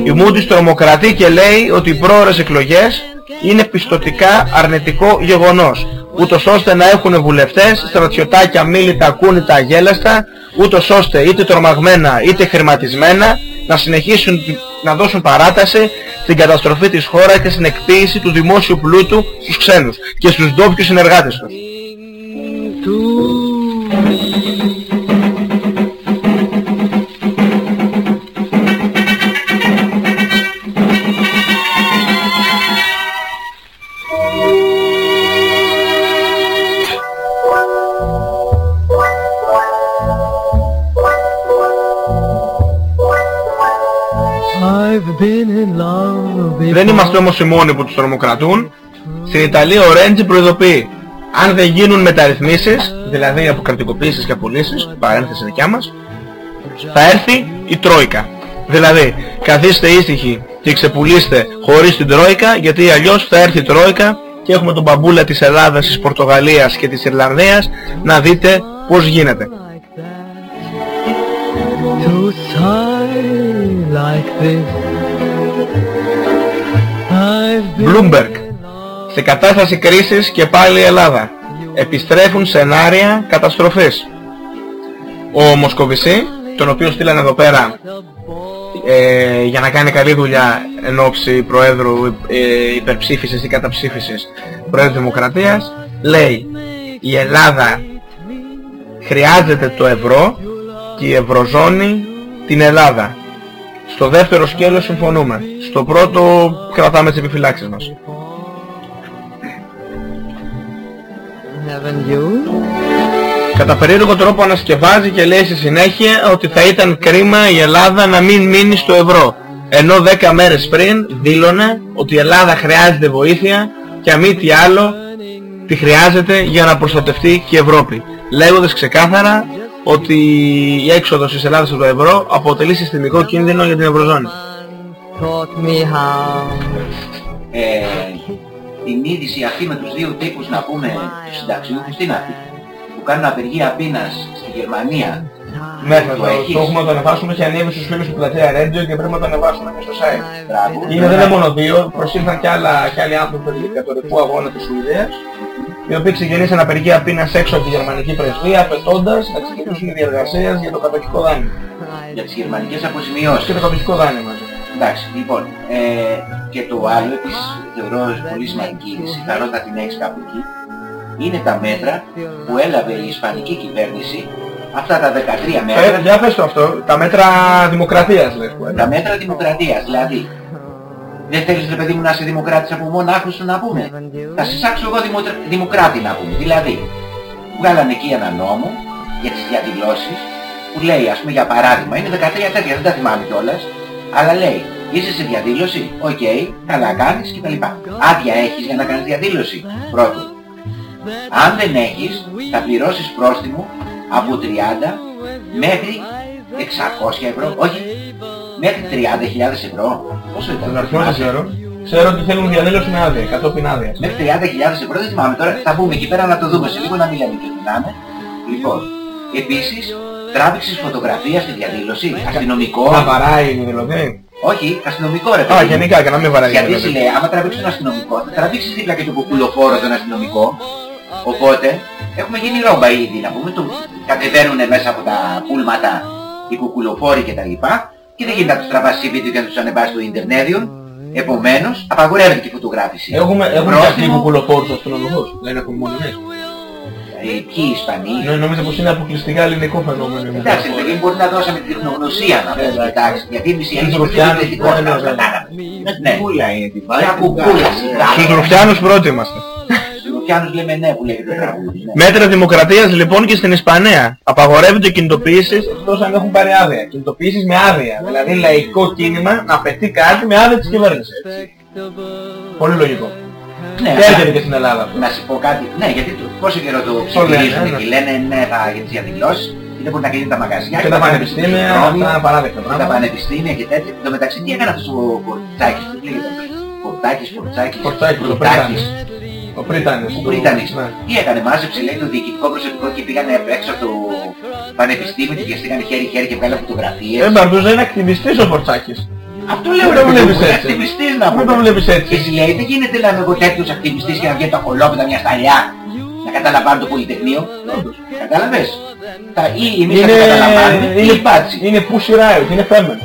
Η Moody's τρομοκρατεί και λέει ότι οι πρόορες εκλογές είναι πιστοτικά αρνητικό γεγονός ούτως ώστε να έχουν βουλευτές, στρατιωτάκια, μίλητα, ακούνητα, αγέλαστα ούτως ώστε είτε τρομαγμένα είτε χρηματισμένα να συνεχίσουν τη- να δώσουν παράταση στην καταστροφή της χώρας και στην εκποίηση του δημόσιου πλούτου στους ξένους και στους ντόπιους συνεργάτες τους. Δεν είμαστε όμως οι μόνοι που τους τρομοκρατούν. Στην Ιταλία ο Ρέντζι προειδοποιεί αν δεν γίνουν μεταρρυθμίσεις, δηλαδή αποκρατικοποίησεις και απολύσεις, παρένθεση δικιά μας, θα έρθει η Τρόικα. Δηλαδή, καθίστε ήσυχοι και ξεπουλήστε χωρίς την Τρόικα, γιατί αλλιώς θα έρθει η Τρόικα και έχουμε τον μπαμπούλα της Ελλάδας, της Πορτογαλίας και της Ιρλανδίας να δείτε πώς γίνεται. to Bloomberg. Σε κατάσταση κρίσης και πάλι η Ελλάδα. Επιστρέφουν σενάρια καταστροφής. Ο Μοσκοβισή, τον οποίο στείλανε εδώ πέρα ε, για να κάνει καλή δουλειά εν ώψη Προέδρου ε, υπερψήφισης ή καταψήφισης Προέδρου Δημοκρατίας, λέει η Ελλάδα χρειάζεται το ευρώ και η Ευρωζώνη την Ελλάδα. Στο δεύτερο σκέλος συμφωνούμε. Στο πρώτο κρατάμε τις επιφυλάξεις μας. Haven't you? Κατά περίεργο τρόπο ανασκευάζει και λέει στη συνέχεια ότι θα ήταν κρίμα η Ελλάδα να μην μείνει στο ευρώ. Ενώ 10 μέρες πριν δήλωνε ότι η Ελλάδα χρειάζεται βοήθεια και αν μη τι άλλο τη χρειάζεται για να προστατευτεί και η Ευρώπη. Λέγοντας ξεκάθαρα ότι η έξοδος της Ελλάδας από το ευρώ αποτελεί συστημικό κίνδυνο για την Ευρωζώνη. Taught me how. Ε, την είδηση αυτή με τους δύο τύπους να πούμε τους συνταξιούχους, τι είναι αυτή, που κάνουν απεργία πείνας στη Γερμανία. Ναι, θα Το το, έχεις; το έχουμε να το ανεβάσουμε και ανέβει στους φίλους του πλατεία Radio και πρέπει να το ανεβάσουμε και στο site. Μπράβο. Είναι δεν είναι μόνο δύο, προσήλθαν και, άλλα, και άλλοι άνθρωποι του δικατορικού αγώνα της Σουηδίας οι οποίοι ξεκινήσαν απεργία πείνας έξω από τη γερμανική πρεσβεία απαιτώντας να ξεκινήσουν οι διεργασίες για το κατοχικό δάνειο. Για τις γερμανικές αποζημιώσεις. Και το κατοχικό δάνειο μαζί. Εντάξει, λοιπόν, ε, και το άλλο επίσης θεωρώ πολύ σημαντική είδηση, καλό να την έχεις κάπου εκεί, είναι τα μέτρα που έλαβε η Ισπανική κυβέρνηση αυτά τα 13 Ε, μέτρα, για πες το αυτό, τα μέτρα δημοκρατίας λες που τα μέτρα δημοκρατίας, δηλαδή δεν θέλεις ρε παιδί μου να είσαι δημοκράτης από μονάχου σου να πούμε. Θα σε σάξω εγώ δημοτρα- δημοκράτη να πούμε. Δηλαδή, βγάλανε εκεί ένα νόμο, για τις διαδηλώσεις που λέει ας πούμε για παράδειγμα, είναι 13 τέτοια, δεν τα θυμάμαι κιόλας, αλλά λέει είσαι σε διαδήλωση, οκ, καλά κάνεις κτλ. Άδεια έχεις για να κάνεις διαδήλωση, πρώτον. Αν δεν έχεις, θα πληρώσεις πρόστιμο από 30 μέχρι 600 ευρώ, όχι, μέχρι 30.000 ευρώ. Πόσο ήταν, Τον αριθμό δεν ξέρω. Ξέρω ότι θέλουν διαδήλωση με άδεια, κατόπιν άδεια. Μέχρι 30.000 ευρώ δεν θυμάμαι τώρα, θα μπούμε εκεί πέρα να το δούμε σε λίγο να μην λέμε και μιλάμε. Λοιπόν, επίσης, τράβηξες φωτογραφία στη διαδήλωση, αστυνομικό. Να βαράει δηλαδή. Όχι, αστυνομικό ρε Α, παιδί μου. γενικά και να μην βαράει. Γιατί δηλαδή. σου λέει, άμα τραβήξεις τον αστυνομικό, θα τραβήξεις δίπλα και τον κουκουλοφόρο τον αστυνομικό. Οπότε, έχουμε γίνει ρόμπα ήδη, να πούμε, του κατεβαίνουν μέσα από τα πούλματα οι κουκουλοφόροι κτλ. Και δεν γίνεται να τους τραβάσεις βίντεο και να τους ανεβάσεις στο ίντερνετ. Επομένως, απαγορεύεται και η φωτογράφηση. Έχουμε, έχουμε Πρόστιμο, και κουκουλοφόρους αστυνομικούς. Δεν έχουμε μόνο εμείς. ε, ποιοι Ισπανοί. Ναι, νομίζω πως είναι αποκλειστικά ελληνικό φαινόμενο. η Εντάξει, κουκουλοφόρη. επειδή μπορεί να δώσαμε την τεχνογνωσία να πούμε, εντάξει, γιατί εμείς οι Στους Έλληνες Ρουφιάνους, δεν ναι, ναι, ναι. Ναι, Κούλα είναι την Για κουκούλα, σιγά. Στους Ρουφιάνους πρώτοι είμαστε. Στους Ρουφιάνους λέμε ναι που λέγεται το τραγούδι. ναι. Μέτρα δημοκρατίας λοιπόν και στην Ισπανία. Απαγορεύονται κινητοποιήσεις εκτός αν έχουν πάρει άδεια. Κινητοποιήσεις με άδεια. Δηλαδή λαϊκό κίνημα να απαιτεί κάτι με άδεια της κυβέρνησης. Πολύ λογικό. Ναι, Και έρχεται και στην Ελλάδα αυτό. Να σου πω κάτι. Ναι, γιατί το, πόσο καιρό το λένε, ψηφίζουν ναι. και λένε ναι θα, για τις διαδηλώσεις και δεν μπορεί να κλείνει τα μαγαζιά Και τα πανεπιστήμια, αυτά είναι απαράδεκτα και τα πράγματα. πανεπιστήμια και τέτοια. Εν τω μεταξύ τι έκανε αυτός ο Φορτσάκης, τι λέγεται αυτός. Φορτσάκης, Φορτσάκης, Φορτσάκης, ο Φορτσάκης. Πρίτανης. Ο Πρίτανης. Ο Πρίτανης. Ναι. Τι έκανε, μάζεψε λέει το διοικητικό προσωπικό και πήγανε απ' έξω από το πανεπιστήμιο και πιαστήκανε χέρι-χέρι και βγάλανε φωτογραφίες. Ε, Μπαρδούζα είναι ακτιβιστής ο Φορτσάκης. Αυτό λέω Δεν ρε το παιδί βλέπεις μου, έτσι. ακτιβιστής να Δεν πούμε. το βλέπεις έτσι. Και εσύ λέει δεν γίνεται να είμαι εγώ τέτοιος ακτιβιστής και να βγαίνει το αχολόπεδα μια σταλιά να καταλαμβάνω το Πολυτεχνείο. Κατάλαβες; Τα ή εμείς θα Είναι, το καταλαμβάνουμε ή είναι, η μπάτσι. είναι pussy riot, είναι φέμεν.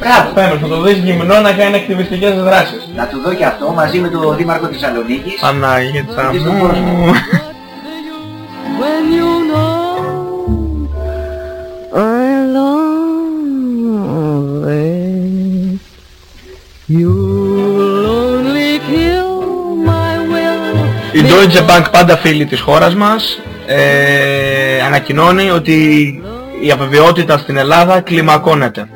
Μπράβο. Φέμεν, θα το δεις γυμνό να κάνει ακτιβιστικές δράσεις. Να του δω και αυτό μαζί με τον Δήμαρχο Θεσσαλονίκης. Παναγίτσα Και στον μου. κόσμο. When you know I'm lonely, you'll only kill my will. Η Deutsche Bank πάντα φίλη της χώρας μας ε, ανακοινώνει ότι η αβεβαιότητα στην Ελλάδα κλιμακώνεται.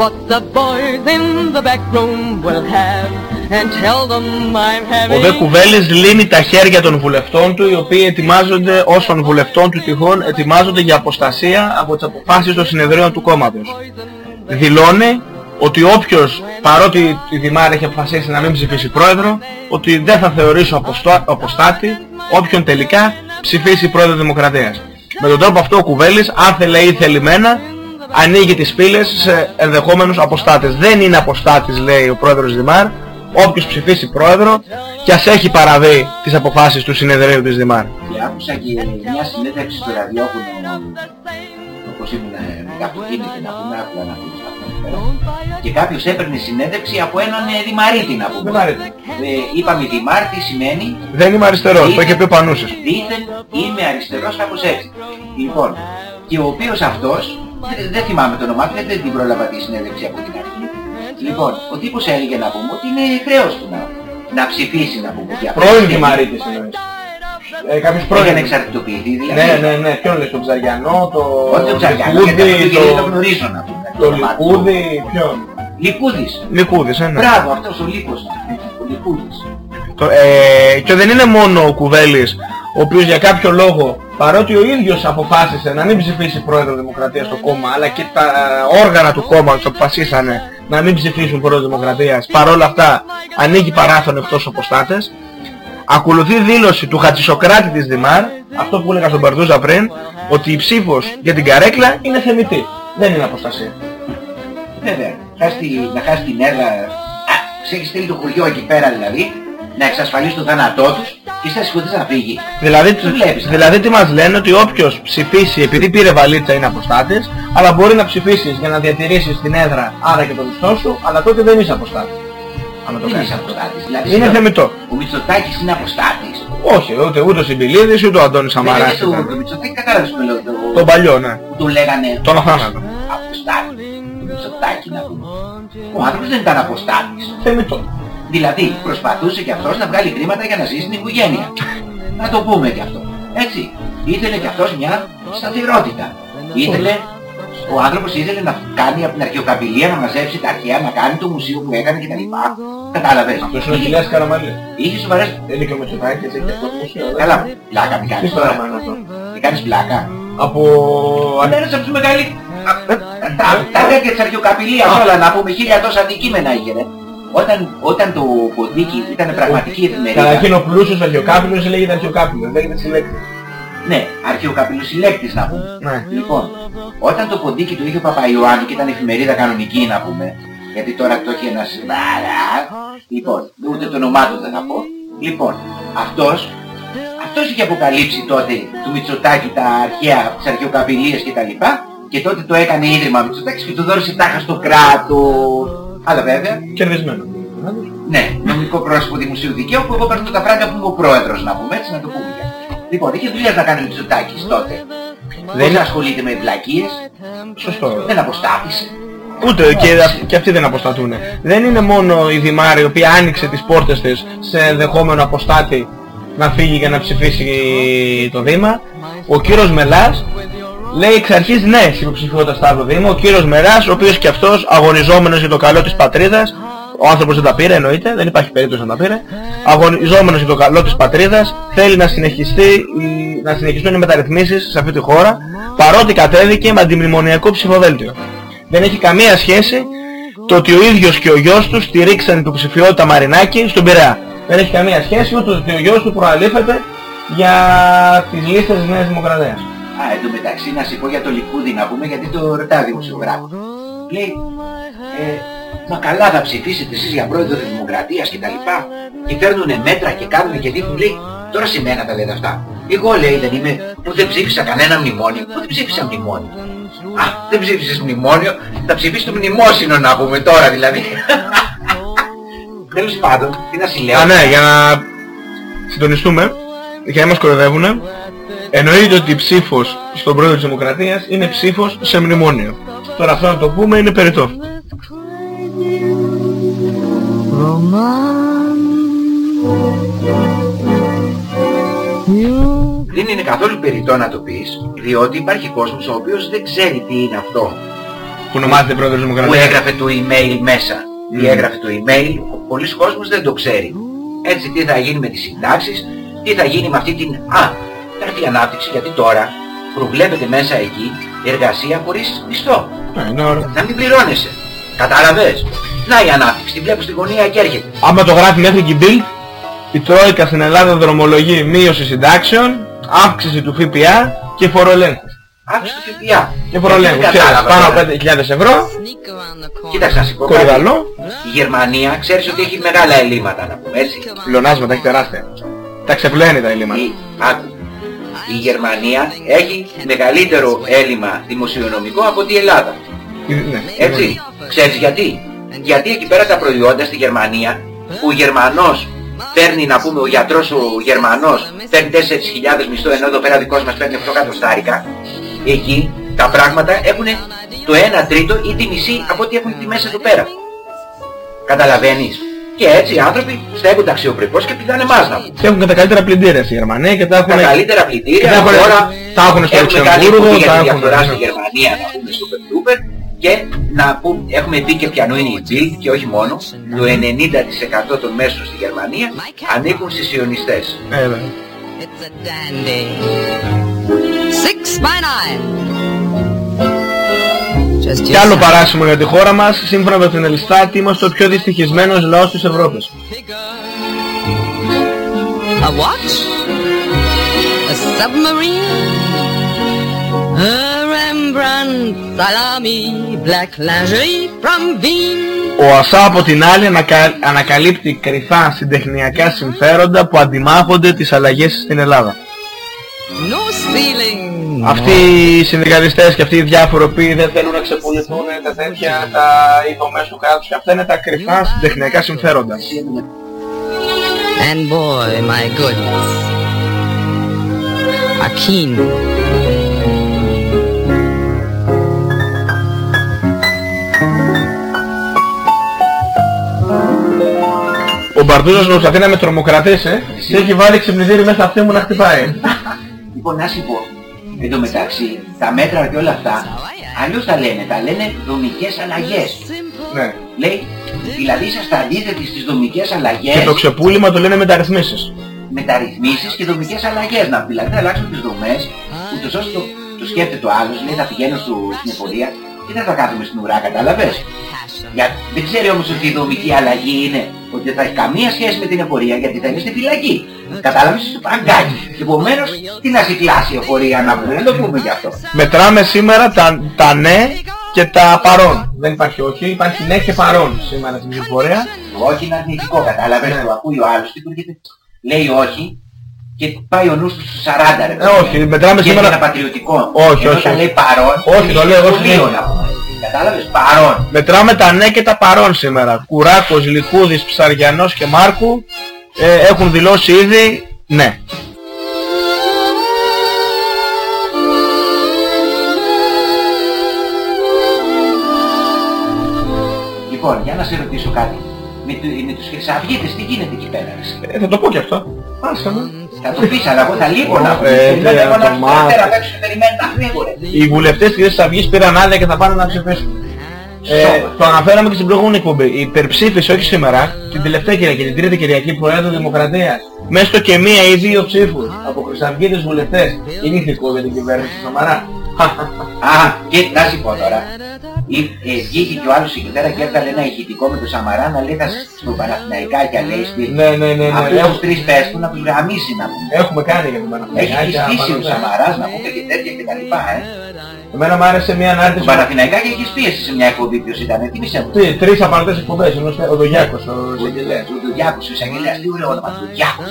See what the boys in the back room will have and tell them I'm Ο Δε having Κουβέλης λύνει τα χέρια των βουλευτών του οι οποίοι ετοιμάζονται όσων βουλευτών του τυχόν ετοιμάζονται για αποστασία από τις αποφάσεις των συνεδρίων του κόμματος. Δηλώνει ότι όποιος παρότι η Δημάρ έχει αποφασίσει να μην ψηφίσει πρόεδρο ότι δεν θα θεωρήσω αποστά- αποστάτη όποιον τελικά ψηφίσει πρόεδρο Δημοκρατίας. Με τον τρόπο αυτό ο Κουβέλης αν θέλει ή θελημένα ανοίγει τις πύλες σε ενδεχόμενους αποστάτες. Δεν είναι αποστάτης λέει ο πρόεδρος Δημάρ όποιος ψηφίσει πρόεδρο και ας έχει παραβεί τις αποφάσεις του συνεδρίου της Δημάρ. Και άκουσα και μια συνέντευξη στο ραδιόφωνο όπως ήμουν ε, με κάποιο κίνητη να πούμε, άκουγα να πούμε σταθμό εκεί πέρα. Και κάποιος έπαιρνε συνέντευξη από έναν ε, δημαρίτη να πούμε. Δημαρίτη. Ε, είπαμε δημάρ τι σημαίνει. Δεν είμαι αριστερός, το είχε πει ο Πανούσης. Δήθεν είμαι αριστερός κάπως έτσι. Λοιπόν, και ο οποίος αυτός, δεν, δεν θυμάμαι το όνομά του, γιατί δεν την πρόλαβα τη συνέντευξη από την αρχή. Λοιπόν, ο τύπος έλεγε να πούμε ότι είναι χρέος του να, να ψηφίσει να πούμε. για αυτή Πρώην τη στιγμή. Δημαρίτης εννοείς. Ε, κάποιος Έχει πρώην. ανεξαρτητοποιηθεί δηλαδή. Ναι, ναι, ναι. Ποιον λες, τον Ψαριανό, το Όχι τον Ψαριανό, γιατί αυτό Λικούδη, το το το... γνωρίζω να πούμε. το Λικούδη, ποιον; Λικούδης. Λικούδης, ε, ναι. Μπράβο, αυτός ο Λίκος. Ο Λικούδης. Το, ε, και δεν είναι μόνο ο Κουβέλης, ο οποίος για κάποιο λόγο, παρότι ο ίδιος αποφάσισε να μην ψηφίσει πρόεδρο Δημοκρατίας στο κόμμα, αλλά και τα όργανα του κόμματος αποφασίσανε να μην ψηφίσουν πρόεδρο Δημοκρατίας, παρόλα αυτά ανοίγει παράθυρο εκτός αποστάτες, ακολουθεί δήλωση του Χατσισοκράτη της Δημάρ, αυτό που έλεγα στον Παρδούζα πριν, ότι η ψήφος για την καρέκλα είναι θεμητή. Δεν είναι αποστασία. Βέβαια, χάσει τη- να χάσει την έδρα. Α, σε έχει στείλει το χωριό εκεί πέρα δηλαδή, να εξασφαλίσει τον θάνατό τους και εσύ θα σηκωθείς να φύγει. Δηλαδή, Τι βλέπεις. δηλαδή τι μας λένε ότι όποιος ψηφίσει επειδή πήρε βαλίτσα είναι αποστάτης, αλλά μπορεί να ψηφίσεις για να διατηρήσεις την έδρα, άρα και το μισθό σου, αλλά τότε δεν είσαι αποστάτης. Αν το Δεν κάνεις. είσαι αποστάτης. Δηλαδή, Είναι συγγνώμη, θεμητό. Ο Μητσοτάκης είναι αποστάτης. Όχι, ούτε, ούτε ο Συμπιλίδης, ούτε ο Αντώνης Ναι, Σαμαράς γιατί το, ήταν. το Μητσοτάκη κατάλαβες που λέω. το- Τον παλιό, ναι. Που τον λέγανε Τον αθάνατο. αποστάτης. Το Μητσοτάκη να πούμε. Ο άνθρωπος δεν ήταν αποστάτης. Θεμητό. Δηλαδή προσπαθούσε και αυτός να βγάλει χρήματα για να ζήσει στην οικογένεια. Να το πούμε και αυτό. Έτσι. Ήθελε και αυτός μια σταθερότητα. Ήθελε ο άνθρωπος ήθελε να κάνει από την αρχαιοκαπηλεία να μαζέψει τα αρχαία, να κάνει το μουσείο που έκανε κτλ. Κατάλαβες. Αυτός είναι ο Χιλιάς Καραμαλής. Είχε σοβαρές... Είναι και ο Μητσοτάκης, έχει αυτό το μουσείο. ε. Καλά, πλάκα μην κάνεις Τι τώρα. πράγμα είναι αυτό. Τι κάνεις πλάκα. Από... Είναι ένας από τους μεγαλύτερους... Τα τα έργα της αρχαιοκαπηλείας όλα να πούμε χίλια τόσα αντικείμενα είχε. Ρε. Όταν, όταν το ποντίκι ήταν πραγματική εφημερίδα... Καταρχήν ο πλούσιος αρχαιοκάπηλος λέγεται αρχαιοκάπηλος, λέγεται συλλέκτη. Ναι, αρχαιοκαπηλοσυλλέκτης να πούμε. Ναι. Λοιπόν, όταν το ποντίκι του είχε ο Παπαϊωάννου και ήταν εφημερίδα κανονική να πούμε, γιατί τώρα το έχει ένας... Λοιπόν, ούτε το όνομά του δεν θα πω. Λοιπόν, αυτός, αυτός είχε αποκαλύψει τότε του Μητσοτάκη τα αρχαία, τις αρχαιοκαπηλείες και τα λοιπά και τότε το έκανε ίδρυμα Μητσοτάκης και του δώσε τάχα στο κράτος. Αλλά βέβαια, Κερδισμένο. ναι, νομικό πρόσωπο δημοσίου δικαίου που εγώ παίρνω τα πράγματα που είμαι ο πρόεδρος να πούμε, έτσι να το πούμε. για αυτό. Λοιπόν, είχε δουλειές να κάνει ο Μητσοτάκης τότε. Δεν ασχολείται με βλακίες, Σωστό. δεν αποστάθησε. Ούτε και, αυ- και αυτοί δεν αποστατούν. Δεν είναι μόνο η Δημάρη η οποία άνοιξε τις πόρτες της σε ενδεχόμενο αποστάτη να φύγει για να ψηφίσει το Δήμα. Ο κύριος Μελάς λέει εξ αρχής ναι στην υποψηφιότητα στο Δήμα. Ο κύριος Μελάς, ο οποίος και αυτός αγωνιζόμενος για το καλό της πατρίδας, ο άνθρωπος δεν τα πήρε εννοείται, δεν υπάρχει περίπτωση να τα πήρε, αγωνιζόμενος για το καλό της πατρίδας, θέλει να, συνεχιστεί, η- να συνεχιστούν οι μεταρρυθμίσεις σε αυτή τη χώρα, παρότι κατέβηκε με αντιμνημονιακό ψηφοδέλτιο. Δεν έχει καμία σχέση το ότι ο ίδιος και ο γιος τους στηρίξαν την υποψηφιότητα Μαρινάκη στον Πειραιά. Δεν έχει καμία σχέση ούτε ότι ο γιος του προαλήφεται για τις λίστες της Νέας Δημοκρατίας. Α, εν τω μεταξύ να σου πω για το Λικούδι να πούμε γιατί το ρωτάει ο δημοσιογράφος. Λέει, ε, μα καλά θα ψηφίσετε εσείς για πρόεδρο της Δημοκρατίας και τα λοιπά και παίρνουνε μέτρα και κάνουνε και δείχνουν λέει, τώρα σε μένα τα λέτε αυτά. Εγώ λέει δεν είμαι που δεν ψήφισα κανένα μνημόνιο, που δεν ψήφισα μνημόνιο; Α, δεν ψήφισες μνημόνιο, θα ψηφίσεις το μνημόσυνο να πούμε τώρα δηλαδή. Τέλος πάντων, τι να συλλέω. Α, ναι, για να συντονιστούμε, για να μας κοροϊδεύουνε, εννοείται ότι η ψήφος στον πρόεδρο της Δημοκρατίας είναι ψήφος σε μνημόνιο. Τώρα αυτό να το πούμε είναι περιττό. Δεν είναι καθόλου περιττό να το πεις, διότι υπάρχει κόσμος ο οποίος δεν ξέρει τι είναι αυτό Που ονομάζεται πρόεδρος της που Δημοκρατίας. έγραφε το email μέσα. Τι έγραφε το email, ο πολλής κόσμος δεν το ξέρει. Έτσι τι θα γίνει με τις συντάξεις, τι θα γίνει με αυτή την... Α, θα έρθει η ανάπτυξη γιατί τώρα προβλέπεται μέσα εκεί εργασία χωρίς μισθό. Ναι, είναι ωραίο. Να μην πληρώνεσαι. Κατάλαβες; Να η ανάπτυξη, τη βλέπω στη γωνία και έρχεται. Άμα το γράφει μέχρι και η Bild, η Τρόικα στην Ελλάδα δρομολογεί μείωση συντάξεων, αύξηση του ΦΠΑ και φοροελέγχου. Άκουσε το ΦΠΑ. Και φοροελέγχου. Δεν Ξέρεις, κατάλαβα πάνω τώρα; από 5.000 ευρώ, Κοίταξε να σου πω κάτι. κορυδαλό, Η Γερμανία ξέρεις ότι έχει μεγάλα ελλείμματα να πούμε έτσι. πλεονάσματα έχει τεράστια. Τα ξεπλένει τα ελλείμματα. Η, άκου. Η Γερμανία έχει μεγαλύτερο έλλειμμα δημοσιονομικό από τη Ελλάδα. Ναι. Έτσι. Ξέρεις γιατί; Γιατί εκεί πέρα τα προϊόντα στη Γερμανία που ο Γερμανός παίρνει να πούμε ο γιατρός ο Γερμανός παίρνει 4.000 μισθό ενώ εδώ πέρα δικός μας παίρνει 8 εκατοστάρικα εκεί τα πράγματα έχουν το 1 τρίτο ή τη μισή από ό,τι έχουν τιμές εδώ πέρα. Καταλαβαίνεις; Και έτσι οι άνθρωποι στέκονται αξιοπρεπώς και πηδάνε εμάς να πούμε. Και έχουν και τα καλύτερα πλυντήρια στη Γερμανία και τα έχουν... Τα καλύτερα και πλυντήρια τα έχουν- τώρα τα έχουν στο έχουμε κάνει Λουξεμβούργο, κουμπί για τα τη έχουν... διαφθορά στη Γερμανία να πούμε super duper και να πούμε, έχουμε δει και ποιανού είναι η Bild και όχι μόνο, το 90% των μέσων στη Γερμανία ανήκουν στις σιωνιστές. Ε, βέβαια. Six by nine. Just Και άλλο παράσημο για τη χώρα μας, σύμφωνα με την Ελστάτη, είμαστε ο πιο δυστυχισμένος λαός της Ευρώπης. A what? A submarine? A Rembrandt salami, black lingerie from Wien. Ο ΑΣΑ από την άλλη ανακα... ανακαλύπτει κρυφά συντεχνιακά συμφέροντα που αντιμάχονται τις αλλαγές στην Ελλάδα. No stealing. Αυτοί οι συνδικαλιστές και αυτοί οι διάφοροι οποίοι δεν θέλουν να ξεπουληθούν τα τέτοια τα υπομέσου του κράτους και αυτά είναι τα κρυφά συντεχνιακά συμφέροντα. And boy, my goodness. A keen. Μπαρτούζος προσπαθεί να με τρομοκρατήσει ε, και έχει βάλει ξυπνητήρι μέσα αυτή μου να χτυπάει. Λοιπόν, να σου πω, εν τω μεταξύ, τα μέτρα και όλα αυτά, αλλιώς τα λένε, τα λένε δομικές αλλαγές. Ναι. Λέει, δηλαδή είσαστε αντίθετοι στις δομικές αλλαγές, Και το ξεπούλημα το λένε μεταρρυθμίσεις. μεταρρυθμίσεις και δομικές αλλαγές. Να, δηλαδή να αλλάξουν τις δομές, ούτως ώστε το, το σκέφτεται ο άλλος, λέει θα πηγαίνω στο, στην εφορία και δεν θα κάθομαι στην ουρά, κατάλαβες. Για, δεν ξέρει όμως ότι η δομική αλλαγή είναι ότι δεν θα έχει καμία σχέση με την εφορία γιατί θα είναι στη φυλακή. Κατάλαβες στο παγκάκι. Και επομένως τι να συκλάσει η εφορία να πούμε, δεν το πούμε γι' αυτό. Μετράμε σήμερα τα, τα ναι και τα παρόν. Δεν υπάρχει όχι, υπάρχει ναι και παρόν σήμερα στην ψηφοφορία. Το όχι είναι αρνητικό, κατάλαβες, το ακούει ο άλλος και του έρχεται, λέει όχι και πάει ο νους του στους 40 ρε. Ε, όχι, μετράμε Και σήμερα- είναι ένα πατριωτικό. Όχι, Ενώ όχι, όταν όχι. λέει παρόν, Όχι, το είναι λέω εγώ σχολείο συνέχεια. να πούμε. Κατάλαβες, παρόν. Μετράμε τα ναι και τα παρόν σήμερα. Κουράκος, Λικούδης, Ψαριανός και Μάρκου ε, έχουν δηλώσει ήδη ναι. Λοιπόν, για να σε ρωτήσω κάτι. Με, του- με τους χρυσαυγίτες τι γίνεται εκεί πέρα. ρε. Ε, θα το πω και αυτό. Άσε με. Θα το πεις, αλλά εγώ θα λείπω να πούμε. Ε, Περιμένω ε, εγώ να το τους μάθω. πέρα απ' έξω και περιμένω να φύγω ρε. Οι βουλευτές της Χρυσής Αυγής πήραν άδεια και θα πάνε να ψηφίσουν. Ε, το αναφέραμε και στην προηγούμενη εκπομπή. Η υπερψήφιση όχι σήμερα, την τελευταία Κυριακή, την τρίτη Κυριακή Προέδρου Δημοκρατίας. Μέσα στο και μία ή δύο ψήφους από χρυσαυγίτες βουλευτές. Είναι ηθικό για την κυβέρνηση του Σαμαρά. Α, και να σου πω τώρα. Ή, ε, βγήκε και ο άλλος εκεί πέρα και έβγαλε ένα ηχητικό με τον Σαμαρά να λέει θα σ- στο Παναθηναϊκάκια λέει στη... Ναι, ναι, ναι, ναι. Αυτούς Έχω- τους τρεις πες του να τους γαμίσει να πούμε. Έχουμε κάνει για τον Έχει Παναθηναϊκάκια. στήσει ο πάνω, ναι. Σαμαράς να πούμε και τέτοια και τα λοιπά, ε. Εμένα μου άρεσε μια Το ανάρτηση. Παναθηναϊκάκια έχεις πίεση σε μια εκπομπή ποιος ήταν, θύμισε μου. Τι, τρεις απαντές εκπομπές, ενός ο Δογιάκος, ο εισαγγελέας. Ο Γιάκος, ο εισαγγελέας, τι ωραίο όνομα του Γιάκος.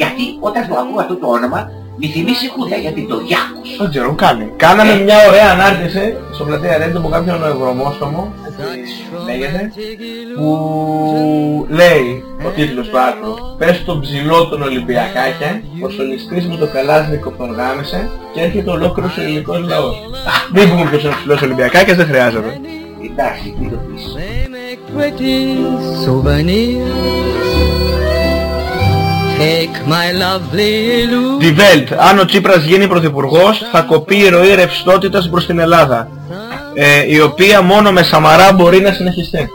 Γιατί όταν το ακούω αυτό το όνομα, μη θυμίσει χούντα, γιατί το Γιάκος. Δεν ξέρω, κάνει. Κάναμε μια ωραία ανάρτηση στο πλατεία Ρέντο από κάποιον ευρωμόστομο, έτσι λέγεται, που λέει ο τίτλος του άρθρου «Πες τον ψηλό των Ολυμπιακάκια, ο σολιστής μου το Καλάζνικο τον γάμισε και έρχεται ολόκληρος ο ελληνικός λαός». Μην πούμε ποιος είναι ο ψηλός Ολυμπιακάκιας, δεν χρειάζεται. Εντάξει, τι το πεις. Pretty souvenirs. Take my lovely illusion. Die Welt. Αν ο Τσίπρας γίνει πρωθυπουργός, θα κοπεί η ροή ρευστότητας προς την Ελλάδα, ε, η οποία μόνο με Σαμαρά μπορεί να συνεχιστεί.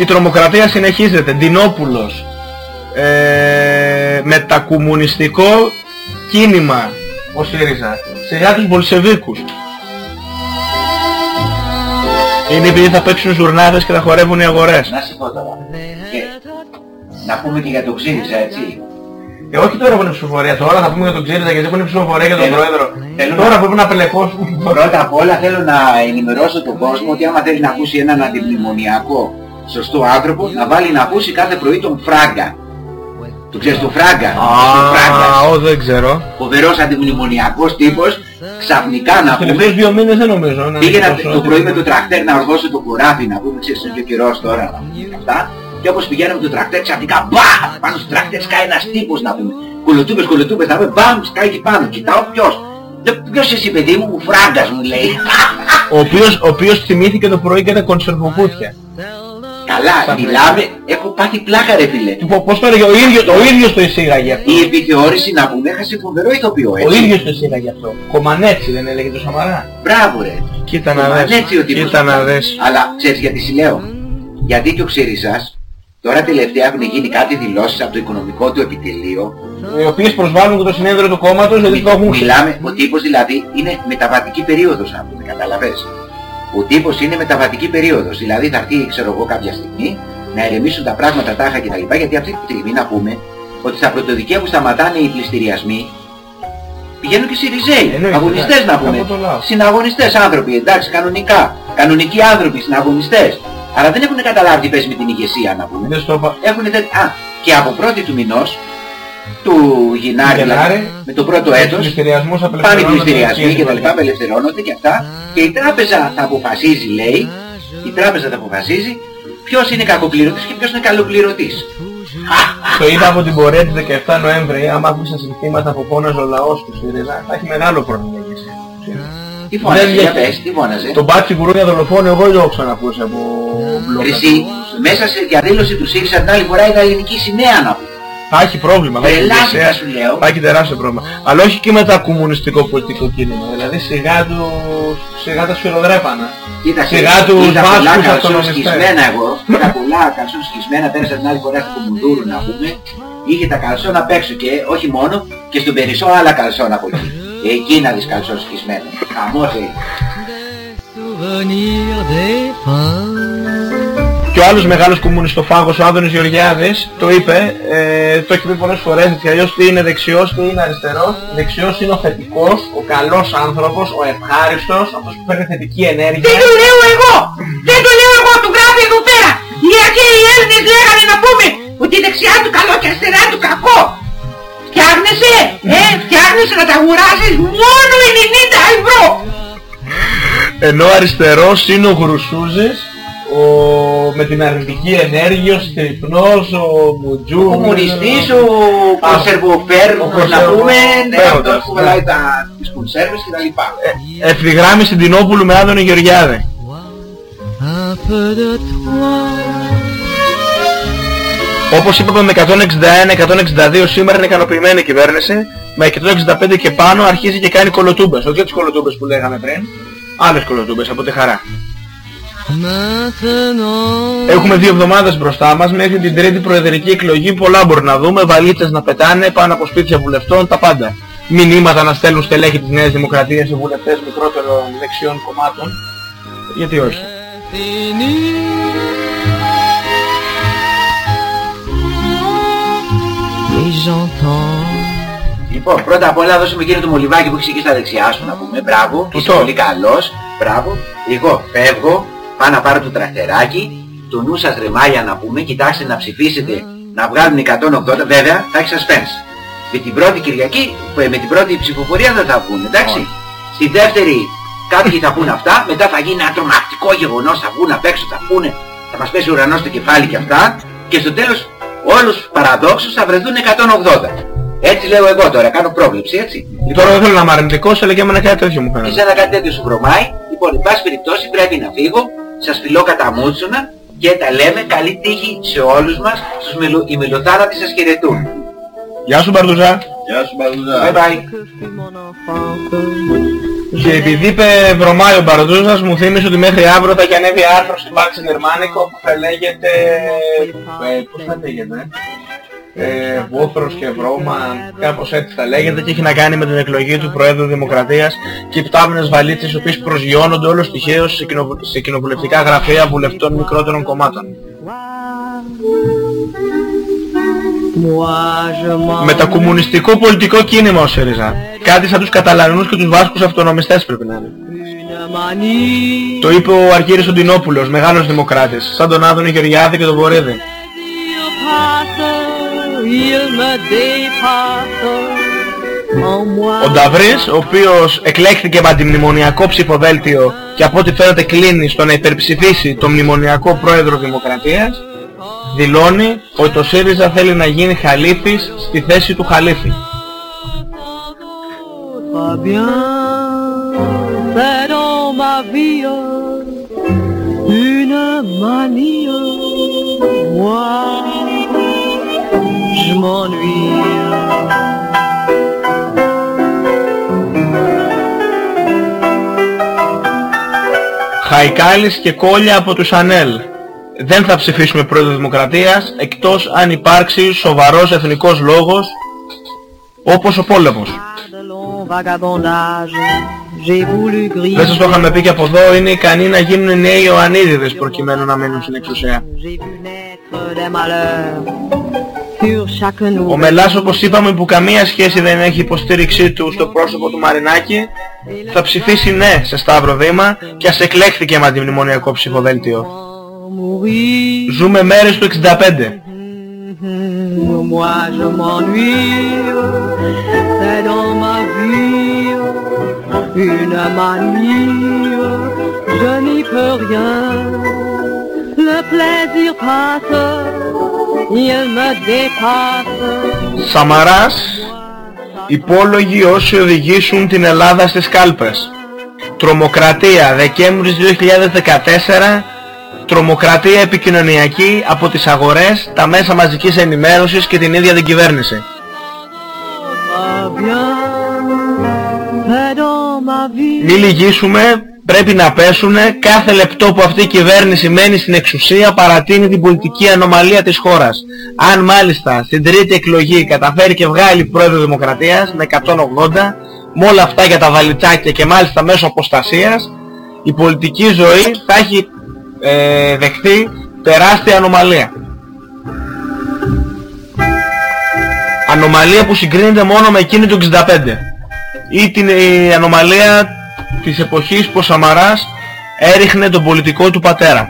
Η τρομοκρατία συνεχίζεται. Ντινόπουλος. Ε, μετακομμουνιστικό κίνημα ο ΣΥΡΙΖΑ. Σιγά τους Βολσεβίκους. Είναι επειδή θα παίξουν ζουρνάδες και θα χορεύουν οι αγορές. Να σου πω τώρα. Και να πούμε και για τον Ξύριζα, έτσι. Ε, όχι τώρα που είναι ψηφοφορία, τώρα θα πούμε για τον Ξύριζα γιατί έχουν ψηφοφορία για τον Θέλω- Πρόεδρο. θέλω Τώρα να- πρέπει να απελεχώσουν. Πρώτα απ' όλα θέλω να ενημερώσω τον κόσμο ότι άμα θέλει να ακούσει έναν αντιμνημονιακό σωστό άνθρωπο, να βάλει να ακούσει κάθε πρωί τον Φράγκα. Το ξέρεις τον Φράγκα; τον Φράγκας. Α, ο, δεν ξέρω. Φοβερός αντιμνημονιακός τύπος, ξαφνικά να Τους πούμε, τελευταίους δύο μήνες δεν νομίζω. να πήγαινα είναι τόσο- το πρωί με το τρακτέρ να οργώσω το κουράφι, να πούμε, ξέρεις, είναι και ο καιρός τώρα, να πούμε και αυτά. Και όπως πηγαίνω με το τρακτέρ, ξαφνικά μπα! Πάνω στο τρακτέρ σκάει ένας τύπος να πούμε. Κολοτούπες, κολοτούπες, να πούμε, μπαμ, σκάει εκεί πάνω. Κοιτάω ποιος. «Δεν- Ποιος εσύ παιδί μου, φράγκας μου λέει. Ο οποίος, ο οποίος θυμήθηκε το πρωί και τα κονσερβοπούτια. Καλά, μιλάμε, έχω πάθει πλάκα ρε φίλε. Πο- Πώς το έλεγε, ο ίδιος, ο ίδιος το εισήγαγε αυτό. Η επιθεώρηση να πούμε έχασε φοβερό ηθοποιό Ο έτσι. ίδιος το εισήγαγε αυτό. Κομμανέτσι δεν έλεγε το Σαμαρά. Μπράβο ρε. Κοίτα να Μα δεις. έτσι ο τύπος. Κοίτα να δεις. Αλλά ξέρεις γιατί σου λέω. Γιατί και ο Ξύριζας τώρα τελευταία έχουν γίνει κάτι δηλώσεις από το οικονομικό του επιτελείο. Οι οποίες προσβάλλουν και το συνέδριο του κόμματος γιατί το έχουν Μιλάμε, ο τύπος δηλαδή είναι μεταβατική περίοδος να πούμε, καταλαβες. Ο τύπος είναι μεταβατική περίοδος, δηλαδή θα έρθει ξέρω εγώ κάποια στιγμή να ερεμήσουν τα πράγματα τάχα κτλ. Γιατί αυτή τη στιγμή να πούμε ότι στα πρωτοδικαία που σταματάνε οι πληστηριασμοί πηγαίνουν και Σιριζέοι, Εννοείται, αγωνιστές ναι, να πούμε. από το λαό. Συναγωνιστές άνθρωποι, εντάξει, κανονικά. Κανονικοί άνθρωποι, συναγωνιστές. Αλλά δεν έχουν καταλάβει τι παίζει με την ηγεσία να πούμε. Δεν στο είπα. Έχουν τε... Α, και από πρώτη του μηνός, του Γενάρη, Γενάρη, δηλαδή, με το πρώτο τους έτος, πληστηριασμούς πάνε οι απελευθερώνονται πληστηριασμοί και και τα λοιπά, απελευθερώνονται και αυτά. Και η τράπεζα θα αποφασίζει, λέει, η τράπεζα θα αποφασίζει ποιος είναι κακοπληρωτής και ποιος είναι καλοπληρωτής. Το είδα από την πορεία της 17 Νοέμβρη, άμα άκουσα συνθήματα από πόνας ο λαός του ΣΥΡΙΖΑ, θα έχει μεγάλο πρόβλημα η ηγεσία. Τι φώναζε, Δεν για διαχει- πες, τι φώναζε. Το μπάτσι γουρούνια δολοφόνο εγώ δεν το έχω ξανακούσει από μπλοκ. Εσύ, μέσα σε διαδήλωση του ΣΥΡΙΖΑ την άλλη φορά ήταν ελληνική σημαία να πούμε. Θα έχει πρόβλημα. θα έχει Τρελάθηκα, δυσία, σου λέω. Θα έχει τεράστιο πρόβλημα. Αλλά όχι και με τα κομμουνιστικό πολιτικό κίνημα. Δηλαδή σιγά του, σιγά τα σφυροδρέπανα. Κοίτα, Σιγά τους είδα πολλά Βάσκους καλσόν αυτονομιστές. σκισμένα εγώ. Είδα πολλά καλσόν σκισμένα, πέρασα την άλλη φορά στο Κουμουνδούρου να πούμε. Είχε τα καλσόν απ' έξω και όχι μόνο, και στον Περισσό άλλα καλσόν από εκεί. Εκεί να δεις καλσόν σκισμένο. Χαμός Και ο άλλος μεγάλος κομμουνιστοφάγος, ο Άδωνης Γεωργιάδης, το είπε, ε, το έχει πει πολλές φορές, έτσι αλλιώς τι είναι δεξιός, τι είναι αριστερός. Δεξιός είναι ο θετικός, ο καλός άνθρωπος, ο ευχάριστος, αυτός που φέρνει θετική ενέργεια. Δεν το λέω εγώ! Δεν το λέω εγώ! Του γράφει εδώ πέρα! Οι αρχαίοι Έλληνες λέγανε να πούμε ότι η δεξιά του καλό και η αριστερά του κακό! Φτιάχνεσαι! Ε, φτιάχνεσαι να τα αγοράσεις μόνο 90 ευρώ! Ενώ αριστερός είναι ο Γρουσούζης, ο... με την αρνητική ενέργεια, ο Στριπνός, ο Μουτζού. Ο κομμουνιστής, ο κονσερβοφέρμος να πούμε, ναι, αυτός που βελάει τα, τις κονσέρβες και τα λοιπά. Ευθυγράμμιση Τινόπουλου με Άδωνη Γεωργιάδη. Un peu de toi. Όπως είπαμε με 161-162 σήμερα είναι ικανοποιημένη η κυβέρνηση. Με 165 και πάνω αρχίζει και κάνει κολοτούμπες. Όχι τις κολοτούμπες που λέγαμε πριν. Άλλες κολοτούμπες από τη χαρά. Maintenant. Έχουμε δύο εβδομάδες μπροστά μας μέχρι την τρίτη προεδρική εκλογή. Πολλά μπορεί να δούμε. Βαλίτσες να πετάνε πάνω από σπίτια βουλευτών. Τα πάντα. Μηνύματα να στέλνουν στελέχη της Νέας Δημοκρατίας σε βουλευτές μικρότερων δεξιών κομμάτων. Γιατί όχι; Et j'entends. Λοιπόν, πρώτα απ' όλα δώσουμε εκείνο το μολυβάκι που έχεις εκεί στα δεξιά σου να πούμε. Μπράβο, είσαι το. πολύ καλός. Μπράβο. Εγώ φεύγω, πάω να πάρω το τραχτεράκι. Το νου σας ρεμάλια να πούμε, κοιτάξτε να ψηφίσετε να βγάλουν 180. Βέβαια, θα έχει suspense. Με την πρώτη Κυριακή, ε, με την πρώτη ψηφοφορία δεν θα βγουν, εντάξει. Στη δεύτερη κάποιοι θα πούν αυτά, μετά θα γίνει ένα τρομακτικό γεγονός, θα βγουν απ' έξω, θα πούνε, θα μας πέσει ο ουρανός στο κεφάλι και αυτά. Και στο τέλος όλους τους παραδόξους θα βρεθούν 180. Έτσι λέω εγώ τώρα, κάνω πρόβλεψη, έτσι. Τώρα δεν θέλω να είμαι αρνητικός, αλλά και εμένα κάτι τέτοιο μου Και φαίνεται. σε ένα κάτι τέτοιο σου βρωμάει. Λοιπόν, εν πάση περιπτώσει πρέπει να φύγω. Σας φιλώ κατά μούτσουνα και τα λέμε καλή τύχη σε όλους μας. Στους μελο... Οι μελοθάνατοι σας χαιρετούν. Γεια σου Μπαρδουζά. Γεια σου Μπαρδούζα. Bye bye. Και επειδή είπε βρωμάει ο Μπαρδούζας, μου θύμισε ότι μέχρι αύριο θα έχει ανέβει άρθρο στην Πάξη Νερμάνικο που θα λέγεται... Ε, πώς θα λέγεται, ε, Βόθρος και Βρώμα, κάπως έτσι θα λέγεται και έχει να κάνει με την εκλογή του Προέδρου Δημοκρατίας και οι πτάμενες βαλίτσες οι οποίες προσγειώνονται όλος τυχαίως σε, κοινοβου... σε κοινοβουλευτικά γραφεία βουλευτών μικρότερων κομμάτων. Moi je m'en. Μετακομμουνιστικό πολιτικό κίνημα ο ΣΥΡΙΖΑ. Κάτι σαν τους Καταλανούς και τους Βάσκους αυτονομιστές πρέπει να είναι. Une manie. Το είπε ο Αργύρης Οντινόπουλος, μεγάλος δημοκράτης, σαν τον Άδωνη Γεωργιάδη και τον Βορύδη. Ο Νταβρής, ο οποίος εκλέχθηκε με αντιμνημονιακό ψηφοδέλτιο και από ό,τι φαίνεται κλείνει στο να υπερψηφίσει τον μνημονιακό πρόεδρο Δημοκρατίας, δηλώνει ότι το ΣΥΡΙΖΑ θέλει να γίνει χαλίφης στη θέση του χαλίφη. Pas bien, c'est dans ma vie une manie. Moi, je m'ennuie. Χαϊκάλης και κόλλια από τους ΑΝΕΛ. Δεν θα ψηφίσουμε πρόεδρο Δημοκρατίας εκτός αν υπάρξει σοβαρός εθνικός λόγος όπως ο πόλεμος. De long vagabondage, j'ai voulu griller. Δεν σας το είχαμε πει και από εδώ, είναι ικανοί να γίνουν νέοι Ιωαννίδιδες προκειμένου να μείνουν στην εξουσία. J'ai vu naître des malheurs sur chaque Ο nouvelle. Μελάς όπως είπαμε που καμία σχέση δεν έχει υποστήριξή του στο πρόσωπο του Μαρινάκη θα ψηφίσει ναι σε Σταύρο Δήμα και ας εκλέχθηκε με αντιμνημονιακό ψηφοδέλτιο. Ζούμε μέρες του 65. Moi je m'ennuie, c'est dans ma vie une manie, je n'y peux rien. Le plaisir passe, il me dépasse. Σαμαράς, υπόλογοι όσοι οδηγήσουν την Ελλάδα στις κάλπες. Τρομοκρατία Δεκέμβρης 2014 Τρομοκρατία επικοινωνιακή από τις αγορές, τα μέσα μαζικής ενημέρωσης και την ίδια την κυβέρνηση. Μην λυγίσουμε, πρέπει να πέσουνε. Κάθε λεπτό που αυτή η κυβέρνηση μένει στην εξουσία παρατείνει την πολιτική ανομαλία της χώρας. Αν μάλιστα στην τρίτη εκλογή καταφέρει και βγάλει πρόεδρο Δημοκρατίας με 180, με όλα αυτά για τα βαλιτσάκια και μάλιστα μέσω αποστασίας, η πολιτική ζωή θα έχει ε, δεχθεί τεράστια ανομαλία. Ανομαλία που συγκρίνεται μόνο με εκείνη του 65 ή την η ανομαλία της εποχής που ο Σαμαράς έριχνε τον πολιτικό του πατέρα.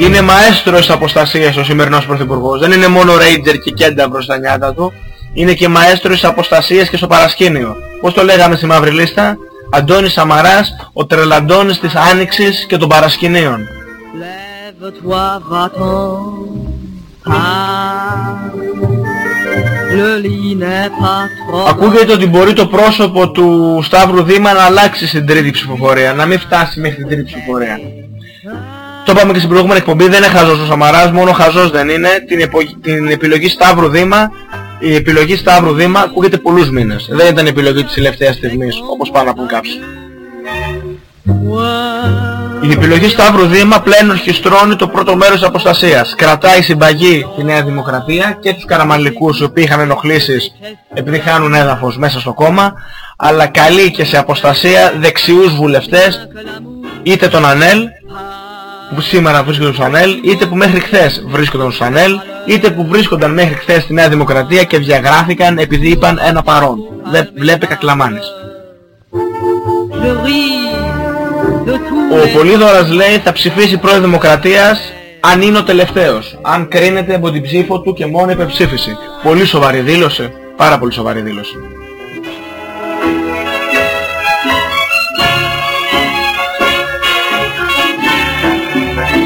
Είναι μαέστρος της αποστασίας ο σημερινός πρωθυπουργός. Δεν είναι μόνο ρέιτζερ και κέντα προς τα νιάτα του. Είναι και μαέστρος της αποστασίας και στο παρασκήνιο. Πώς το λέγαμε στη μαύρη λίστα; Αντώνης Σαμαράς, ο τρελαντώνης της Άνοιξης και των παρασκηνίων. Ακούγεται ότι μπορεί το πρόσωπο του Σταύρου Δήμα να αλλάξει στην τρίτη ψηφοφορία, να μην φτάσει μέχρι την τρίτη ψηφοφορία. Το είπαμε και στην προηγούμενη εκπομπή, δεν είναι χαζός ο Σαμαράς, μόνο χαζός δεν είναι. Την, επο... την επιλογή Σταύρου Δήμα, η επιλογή Σταύρου Δήμα ακούγεται πολλούς μήνες. Δεν ήταν η επιλογή της τελευταίας στιγμής, όπως πάνε να πούν κάποιοι. Η επιλογή Σταύρου Δήμα πλέον ορχιστρώνει το πρώτο μέρος της αποστασίας. Κρατάει συμπαγή τη Νέα Δημοκρατία και τους καραμαλικούς οι οποίοι είχαν ενοχλήσεις επειδή χάνουν έδαφος μέσα στο κόμμα αλλά καλεί και σε αποστασία δεξιούς βουλευτές είτε τον ΑΝΕΛ που σήμερα βρίσκονται στο ΑΝΕΛ είτε που μέχρι χθες βρίσκονταν στο ΑΝΕΛ είτε που βρίσκονταν μέχρι χθες στη Νέα Δημοκρατία και διαγράφηκαν επειδή είπαν ένα παρόν. Δεν βλέπει κακλαμάνες. Ο Πολύδωρας λέει θα ψηφίσει πρόεδρος Δημοκρατίας αν είναι ο τελευταίος. Αν κρίνεται από την ψήφο του και μόνο υπερψήφιση. Πολύ σοβαρή δήλωση. Πάρα πολύ σοβαρή δήλωση.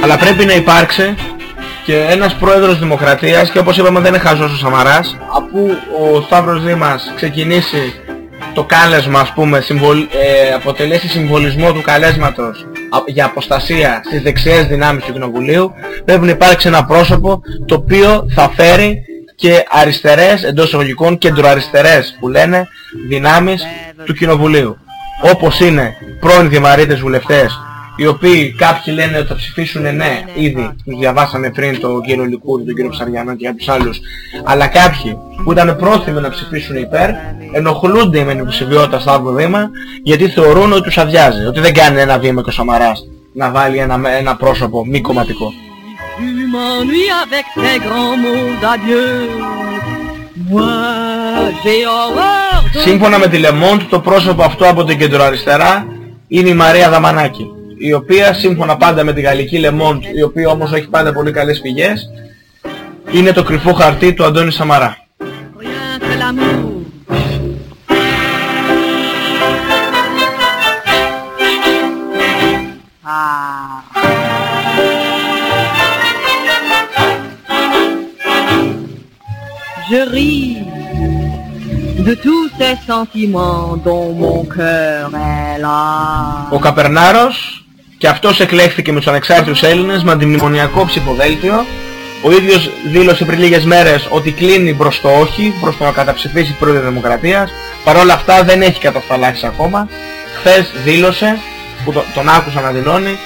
Αλλά πρέπει να υπάρξει και ένας πρόεδρος Δημοκρατίας και όπως είπαμε δεν είναι χαζός ο Σαμαράς αφού ο Σταύρος Δήμας ξεκινήσει το κάλεσμα ας πούμε συμβολ, ε, αποτελέσει συμβολισμό του καλέσματος για αποστασία στις δεξιές δυνάμεις του Κοινοβουλίου πρέπει να υπάρξει ένα πρόσωπο το οποίο θα φέρει και αριστερές εντός εισαγωγικών κεντροαριστερές που λένε δυνάμεις του Κοινοβουλίου. Όπως είναι πρώην δημαρίτες βουλευτές οι οποίοι κάποιοι λένε ότι θα ψηφίσουν ναι, ήδη. τους διαβάσαμε πριν τον κύριο Λικούρη, τον κύριο Ψαριανό και κάποιους άλλους, αλλά κάποιοι που ήταν πρόθυμοι να ψηφίσουν υπέρ, ενοχλούνται με την υποψηφιότητα στο άλλο βήμα, γιατί θεωρούν ότι τους αδειάζει, ότι δεν κάνει ένα βήμα και ο Σαμαράς να βάλει ένα, ένα πρόσωπο μη κομματικό. Σύμφωνα με τη Λεμόντ, το πρόσωπο αυτό από την κεντροαριστερά είναι η Μαρία Δαμανάκη η οποία σύμφωνα πάντα με τη γαλλική Le Monde, η οποία όμως έχει πάντα πολύ καλές πηγές, είναι το κρυφό χαρτί του Αντώνη Σαμαρά. Je ris de tous ces sentiments dont mon cœur est là. Ο Καπερνάρος και αυτός εκλέχθηκε με τους ανεξάρτητους Έλληνες με αντιμνημονιακό ψηφοδέλτιο. Ο ίδιος δήλωσε πριν λίγες μέρες ότι κλείνει προς το όχι, προς το να καταψηφίσει πρόεδρο Δημοκρατίας. Παρ' όλα αυτά δεν έχει καταφταλάξει ακόμα. Χθες δήλωσε, που τον άκουσα να δηλώνει,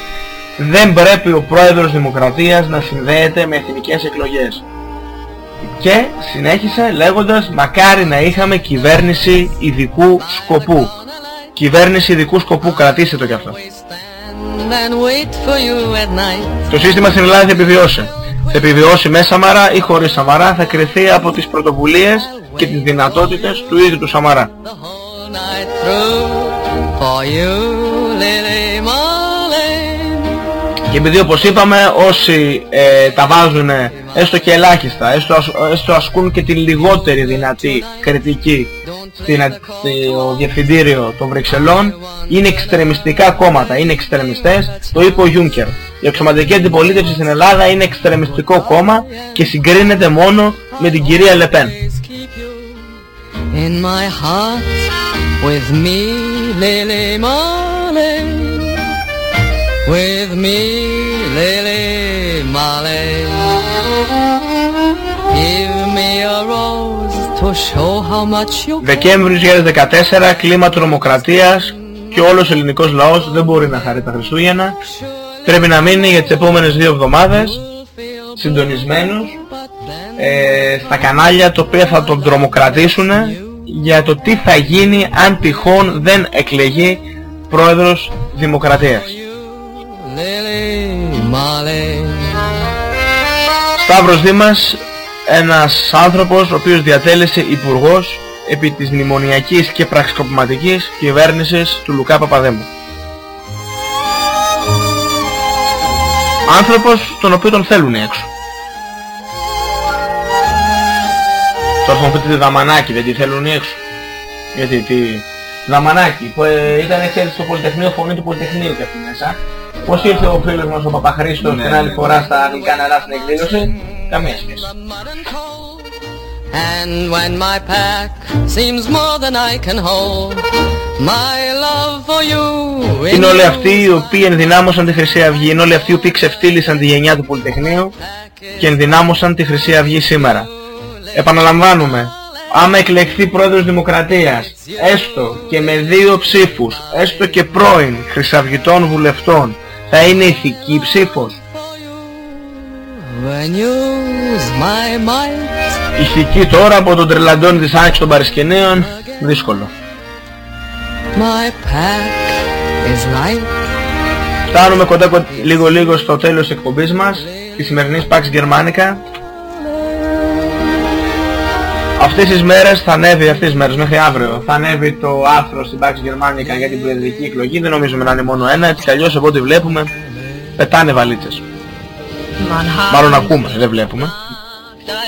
δεν πρέπει ο πρόεδρος Δημοκρατίας να συνδέεται με εθνικές εκλογές. Και συνέχισε λέγοντας μακάρι να είχαμε κυβέρνηση ειδικού σκοπού. Κυβέρνηση ειδικού σκοπού, κρατήστε το κι αυτό. Το σύστημα στην Ελλάδα θα επιβιώσει. Θα επιβιώσει με Σαμαρά ή χωρίς Σαμαρά θα κρυθεί από τις πρωτοβουλίες και τις δυνατότητες του ίδιου του Σαμαρά. Και επειδή όπως είπαμε όσοι ε, τα βάζουν έστω και ελάχιστα, έστω, έστω ασκούν και τη λιγότερη δυνατή κριτική στο διευθυντήριο των Βρυξελών είναι εξτρεμιστικά κόμματα, είναι εξτρεμιστές, το είπε ο Γιούνκερ. Η εξωματική αντιπολίτευση στην Ελλάδα είναι εξτρεμιστικό κόμμα και συγκρίνεται μόνο με την κυρία Λεπέν. In my heart with me Lily Molly. With me, Lily Molly. Give me a rose to show how much you Δεκέμβρης 2014, κλίμα τρομοκρατίας και όλος ο ελληνικός λαός δεν μπορεί να χαρεί τα Χριστούγεννα. Πρέπει να μείνει για τις επόμενες δύο εβδομάδες συντονισμένος ε, στα κανάλια τα οποία θα τον τρομοκρατήσουν για το τι θα γίνει αν τυχόν δεν εκλεγεί πρόεδρος Δημοκρατίας. Σταύρος Δήμας, ένας άνθρωπος ο οποίος διατέλεσε υπουργός επί της μνημονιακής και πραξικοπηματικής κυβέρνησης του Λουκά Παπαδέμου. Άνθρωπος τον οποίο τον θέλουν έξω. Τώρα θα μου πείτε Δαμανάκη, δεν τη θέλουν έξω. Γιατί, τι... Δαμανάκη, που ε, ήταν ξέρεις στο Πολυτεχνείο, φωνή του Πολυτεχνείου και αυτή μέσα. Πώς ήρθε ο φίλος μας ο Παπαχρήστος Ναι, την άλλη ναι. φορά στα αγγλικά νερά στην εκδήλωση, καμία σχέση. And when my pack seems more than I can hold, my love for you Είναι όλοι αυτοί οι οποίοι ενδυνάμωσαν τη Χρυσή Αυγή, είναι όλοι αυτοί οι οποίοι ξεφτύλισαν τη γενιά του Πολυτεχνείου και ενδυνάμωσαν τη Χρυσή Αυγή σήμερα. Επαναλαμβάνουμε, άμα εκλεχθεί πρόεδρος Δημοκρατίας, έστω και με δύο ψήφους, έστω και πρώην χρυσαυγητών βουλευτών, θα είναι ηθική ψήφος. Ηθική τώρα από τον τρελαντών της Άνοιξης των Παρισκενέων, δύσκολο. My pack is light. Φτάνουμε κοντά κοντά λίγο λίγο στο τέλος της εκπομπής μας, της σημερινής Pax Germanica. Αυτές τις μέρες θα ανέβει, αυτές τις μέρες μέχρι αύριο, θα ανέβει το άρθρο στην Pax Germanica για την προεδρική εκλογή. Δεν νομίζουμε να είναι μόνο ένα, έτσι κι αλλιώς από ό,τι βλέπουμε πετάνε βαλίτσες. Μάλλον ακούμε, δεν βλέπουμε.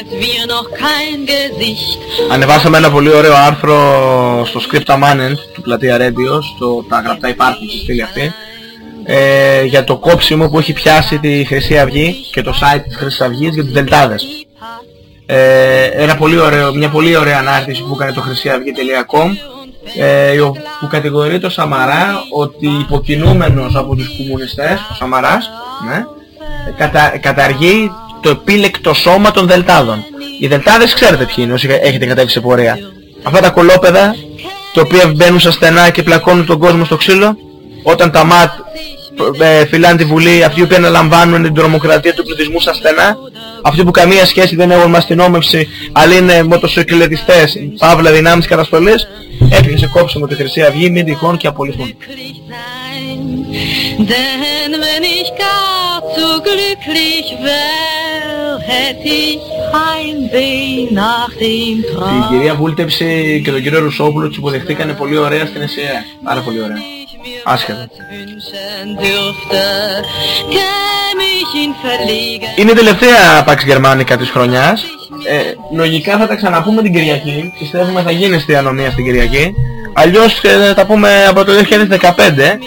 als wir noch kein Gesicht Ανεβάσαμε ένα πολύ ωραίο άρθρο στο Script Manent του Πλατεία Radio, στο τα γραπτά υπάρχουν στη στήλη αυτή, ε, για το κόψιμο που έχει πιάσει τη Χρυσή Αυγή και το site της Χρυσής Αυγής για τους Δελτάδες. Ε, ένα πολύ ωραίο, μια πολύ ωραία ανάρτηση που έκανε το χρυσιαυγή.com ε, που κατηγορεί το Σαμαρά ότι υποκινούμενος από τους κομμουνιστές, ο Σαμαράς, ναι, κατα, καταργεί το επίλεκτο σώμα των Δελτάδων. Οι Δελτάδες ξέρετε ποιοι είναι όσοι έχετε κατέβει σε πορεία. Αυτά τα κολόπεδα, τα οποία μπαίνουν στα στενά και πλακώνουν τον κόσμο στο ξύλο, όταν τα ΜΑΤ ε, φυλάνε τη Βουλή, αυτοί οι οποίοι αναλαμβάνουν την τρομοκρατία του πληθυσμού στα στενά, αυτοί που καμία σχέση δεν έχουν με αστυνόμευση, αλλά είναι μοτοσυκλετιστές, παύλα δυνάμεις καταστολής, έφυγε σε κόψιμο τη Χρυσή Αυγή, μην τυχόν και απολυθούν. Glücklich wär, hätt ich Heimweh nach dem Την Traum. κυρία Βούλτεψη και τον κύριο Ρουσόπουλο τους υποδεχτήκανε πολύ ωραία στην ΕΣΕΑ. Πάρα πολύ ωραία. Άσχετα. Dürfte, käm ich in Verlegenheit. Είναι η τελευταία Pax Germanica της χρονιάς. Ε, λογικά θα τα ξαναπούμε την Κυριακή. Πιστεύουμε θα γίνει στη ανομία στην Κυριακή. Αλλιώς ε, θα τα πούμε από το 2015.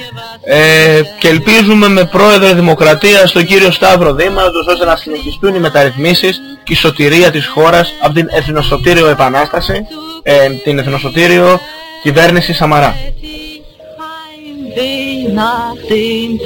Ε, και ελπίζουμε με πρόεδρο Δημοκρατίας τον κύριο Σταύρο Δήμα, ούτως ώστε να συνεχιστούν οι μεταρρυθμίσεις και η σωτηρία της χώρας από την εθνοσωτήριο επανάσταση, ε, την εθνοσωτήριο κυβέρνησης Σαμαρά. Heimweh nach dem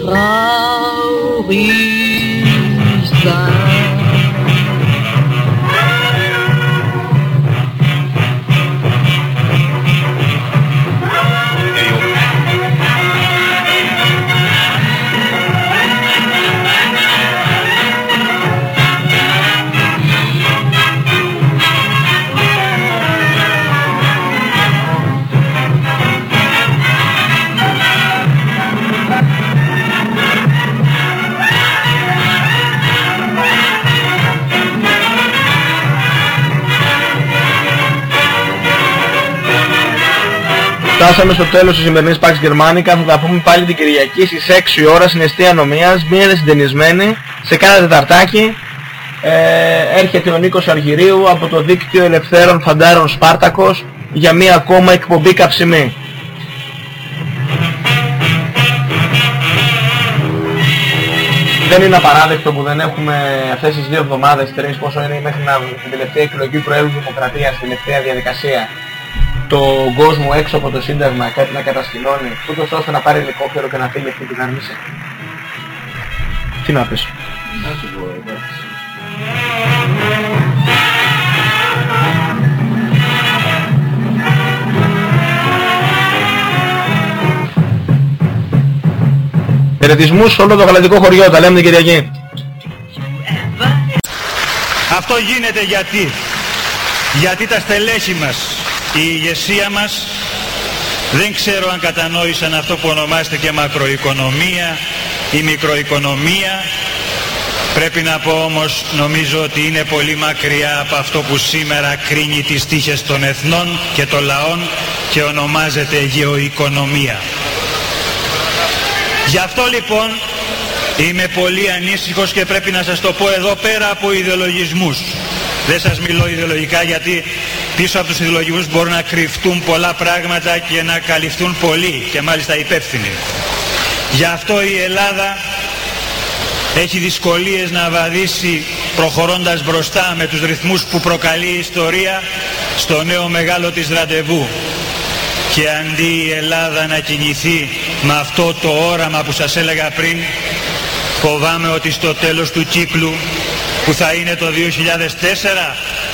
Φτάσαμε στο τέλος της σημερινής Pax Germanica. Θα τα πούμε πάλι την Κυριακή στις 6 η ώρα στην αιστεία νομίας. Μείνετε συντενισμένοι σε κάθε τεταρτάκι. Ε, έρχεται ο Νίκος Αργυρίου από το δίκτυο Ελευθέρων Φαντάρων Σπάρτακος για μία ακόμα εκπομπή καψιμή. Δεν είναι απαράδεκτο που δεν έχουμε αυτές τις δύο εβδομάδες, τρεις πόσο είναι μέχρι να την τελευταία εκλογή Προέδρου Δημοκρατίας, την τελευταία διαδικασία τον κόσμο έξω από το Σύνταγμα κάτι να κατασκηνώνει, ούτως ώστε να πάρει ελικόπτερο και να φύγει αυτή την άρνηση. Τι να πεις. Να σου πω, εντάξει. Χαιρετισμούς σε όλο το γαλατικό χωριό, τα λέμε την Κυριακή. Αυτό γίνεται γιατί. Γιατί τα στελέχη μας, η ηγεσία μας, δεν ξέρω αν κατανόησαν αυτό που ονομάζεται και μακροοικονομία ή μικροοικονομία. Πρέπει να πω όμως, νομίζω ότι είναι πολύ μακριά από αυτό που σήμερα κρίνει τις τύχες των εθνών και των λαών και ονομάζεται γεωοικονομία. Γι' αυτό λοιπόν είμαι πολύ ανήσυχος και πρέπει να σας το πω εδώ πέρα από ιδεολογισμούς. Δεν σας μιλώ ιδεολογικά γιατί πίσω από τους ιδεολογισμούς μπορούν να κρυφτούν πολλά πράγματα και να καλυφθούν πολλοί και μάλιστα υπεύθυνοι. Γι' αυτό η Ελλάδα έχει δυσκολίες να βαδίσει προχωρώντας μπροστά με τους ρυθμούς που προκαλεί η ιστορία στο νέο μεγάλο της ραντεβού και αντί η Ελλάδα να κινηθεί με αυτό το όραμα που σας έλεγα πριν φοβάμαι ότι στο τέλος του κύκλου που θα είναι το 2004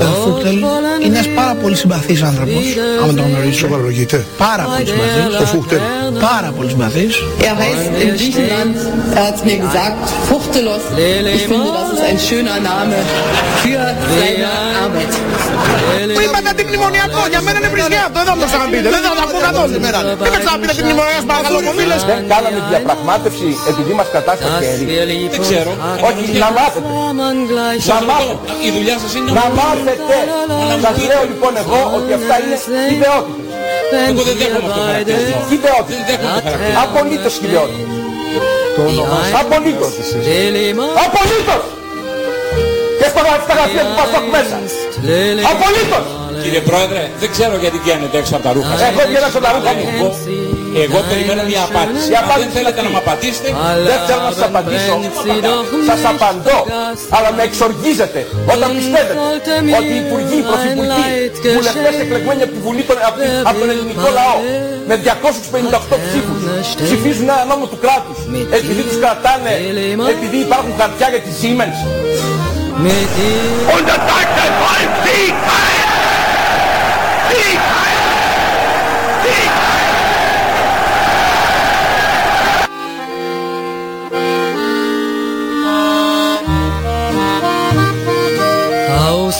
Ο Φούχτελ είναι ένας πάρα πολύ συμπαθής άνθρωπος, άμα τον γνωρίζω. Σοβαρολογείται. Πάρα πολύ συμπαθής. Ο Φούχτελ. Πάρα πολύ συμπαθής. Er heißt in Griechenland, er hat mir gesagt, Fuchtelos. Ich finde, das ist ein schöner Name für seine Arbeit. Που είπατε την μνημονιακό, για μένα είναι βρισιά αυτό, εδώ μου το ξαναπείτε, δεν θα το ακούω καθόλου σήμερα. Δεν με ξαναπείτε την μνημονιακό, παρακαλώ πολύ. Δεν κάναμε διαπραγμάτευση επειδή μας κατάστασε χέρι. Δεν ξέρω. Όχι, να μάθετε. Να μάθετε. Η δουλειά σας είναι Να μάθετε. Σας λέω λοιπόν εγώ ότι αυτά είναι ιδεότητες. Εγώ δεν δέχομαι αυτό το χαρακτηρισμό. Ιδεότητες. Δεν δέχομαι το χαρακτηρισμό. Απολύτως ιδεότητες. Απολύτως. Απολύτως. Και στα στα γραφεία του Πασόκ μέσα. Απολύτως. Κύριε Πρόεδρε, δεν ξέρω γιατί βγαίνετε έξω από τα ρούχα σας. Εγώ βγαίνω από τα ρούχα μου. Εγώ, εγώ περιμένω μια απάντηση. Η Αν δεν απάντηση θέλετε είναι να μου απαντήσετε, Δεν θέλω να σας απαντήσω. Σας απαντώ. Αλλά με εξοργίζετε όταν πιστεύετε ότι οι υπουργοί, οι πρωθυπουργοί, βουλευτές εκλεγμένοι από, τη Βουλή, των- από, τη- από τον ελληνικό λαό με 258 ψήφους ψηφίζουν ένα νόμο του κράτους επειδή τους κρατάνε, επειδή υπάρχουν χαρτιά για τη Siemens. Und das sagt das Volk,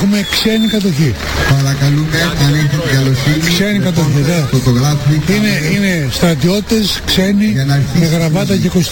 Έχουμε ξένη κατοχή. Παρακαλούμε αν έχετε την καλοσύνη. Ξένη κατοχή, ναι. Φωτογράφοι. Είναι, είναι στρατιώτες ξένοι με γραβάτα και κοστούμι.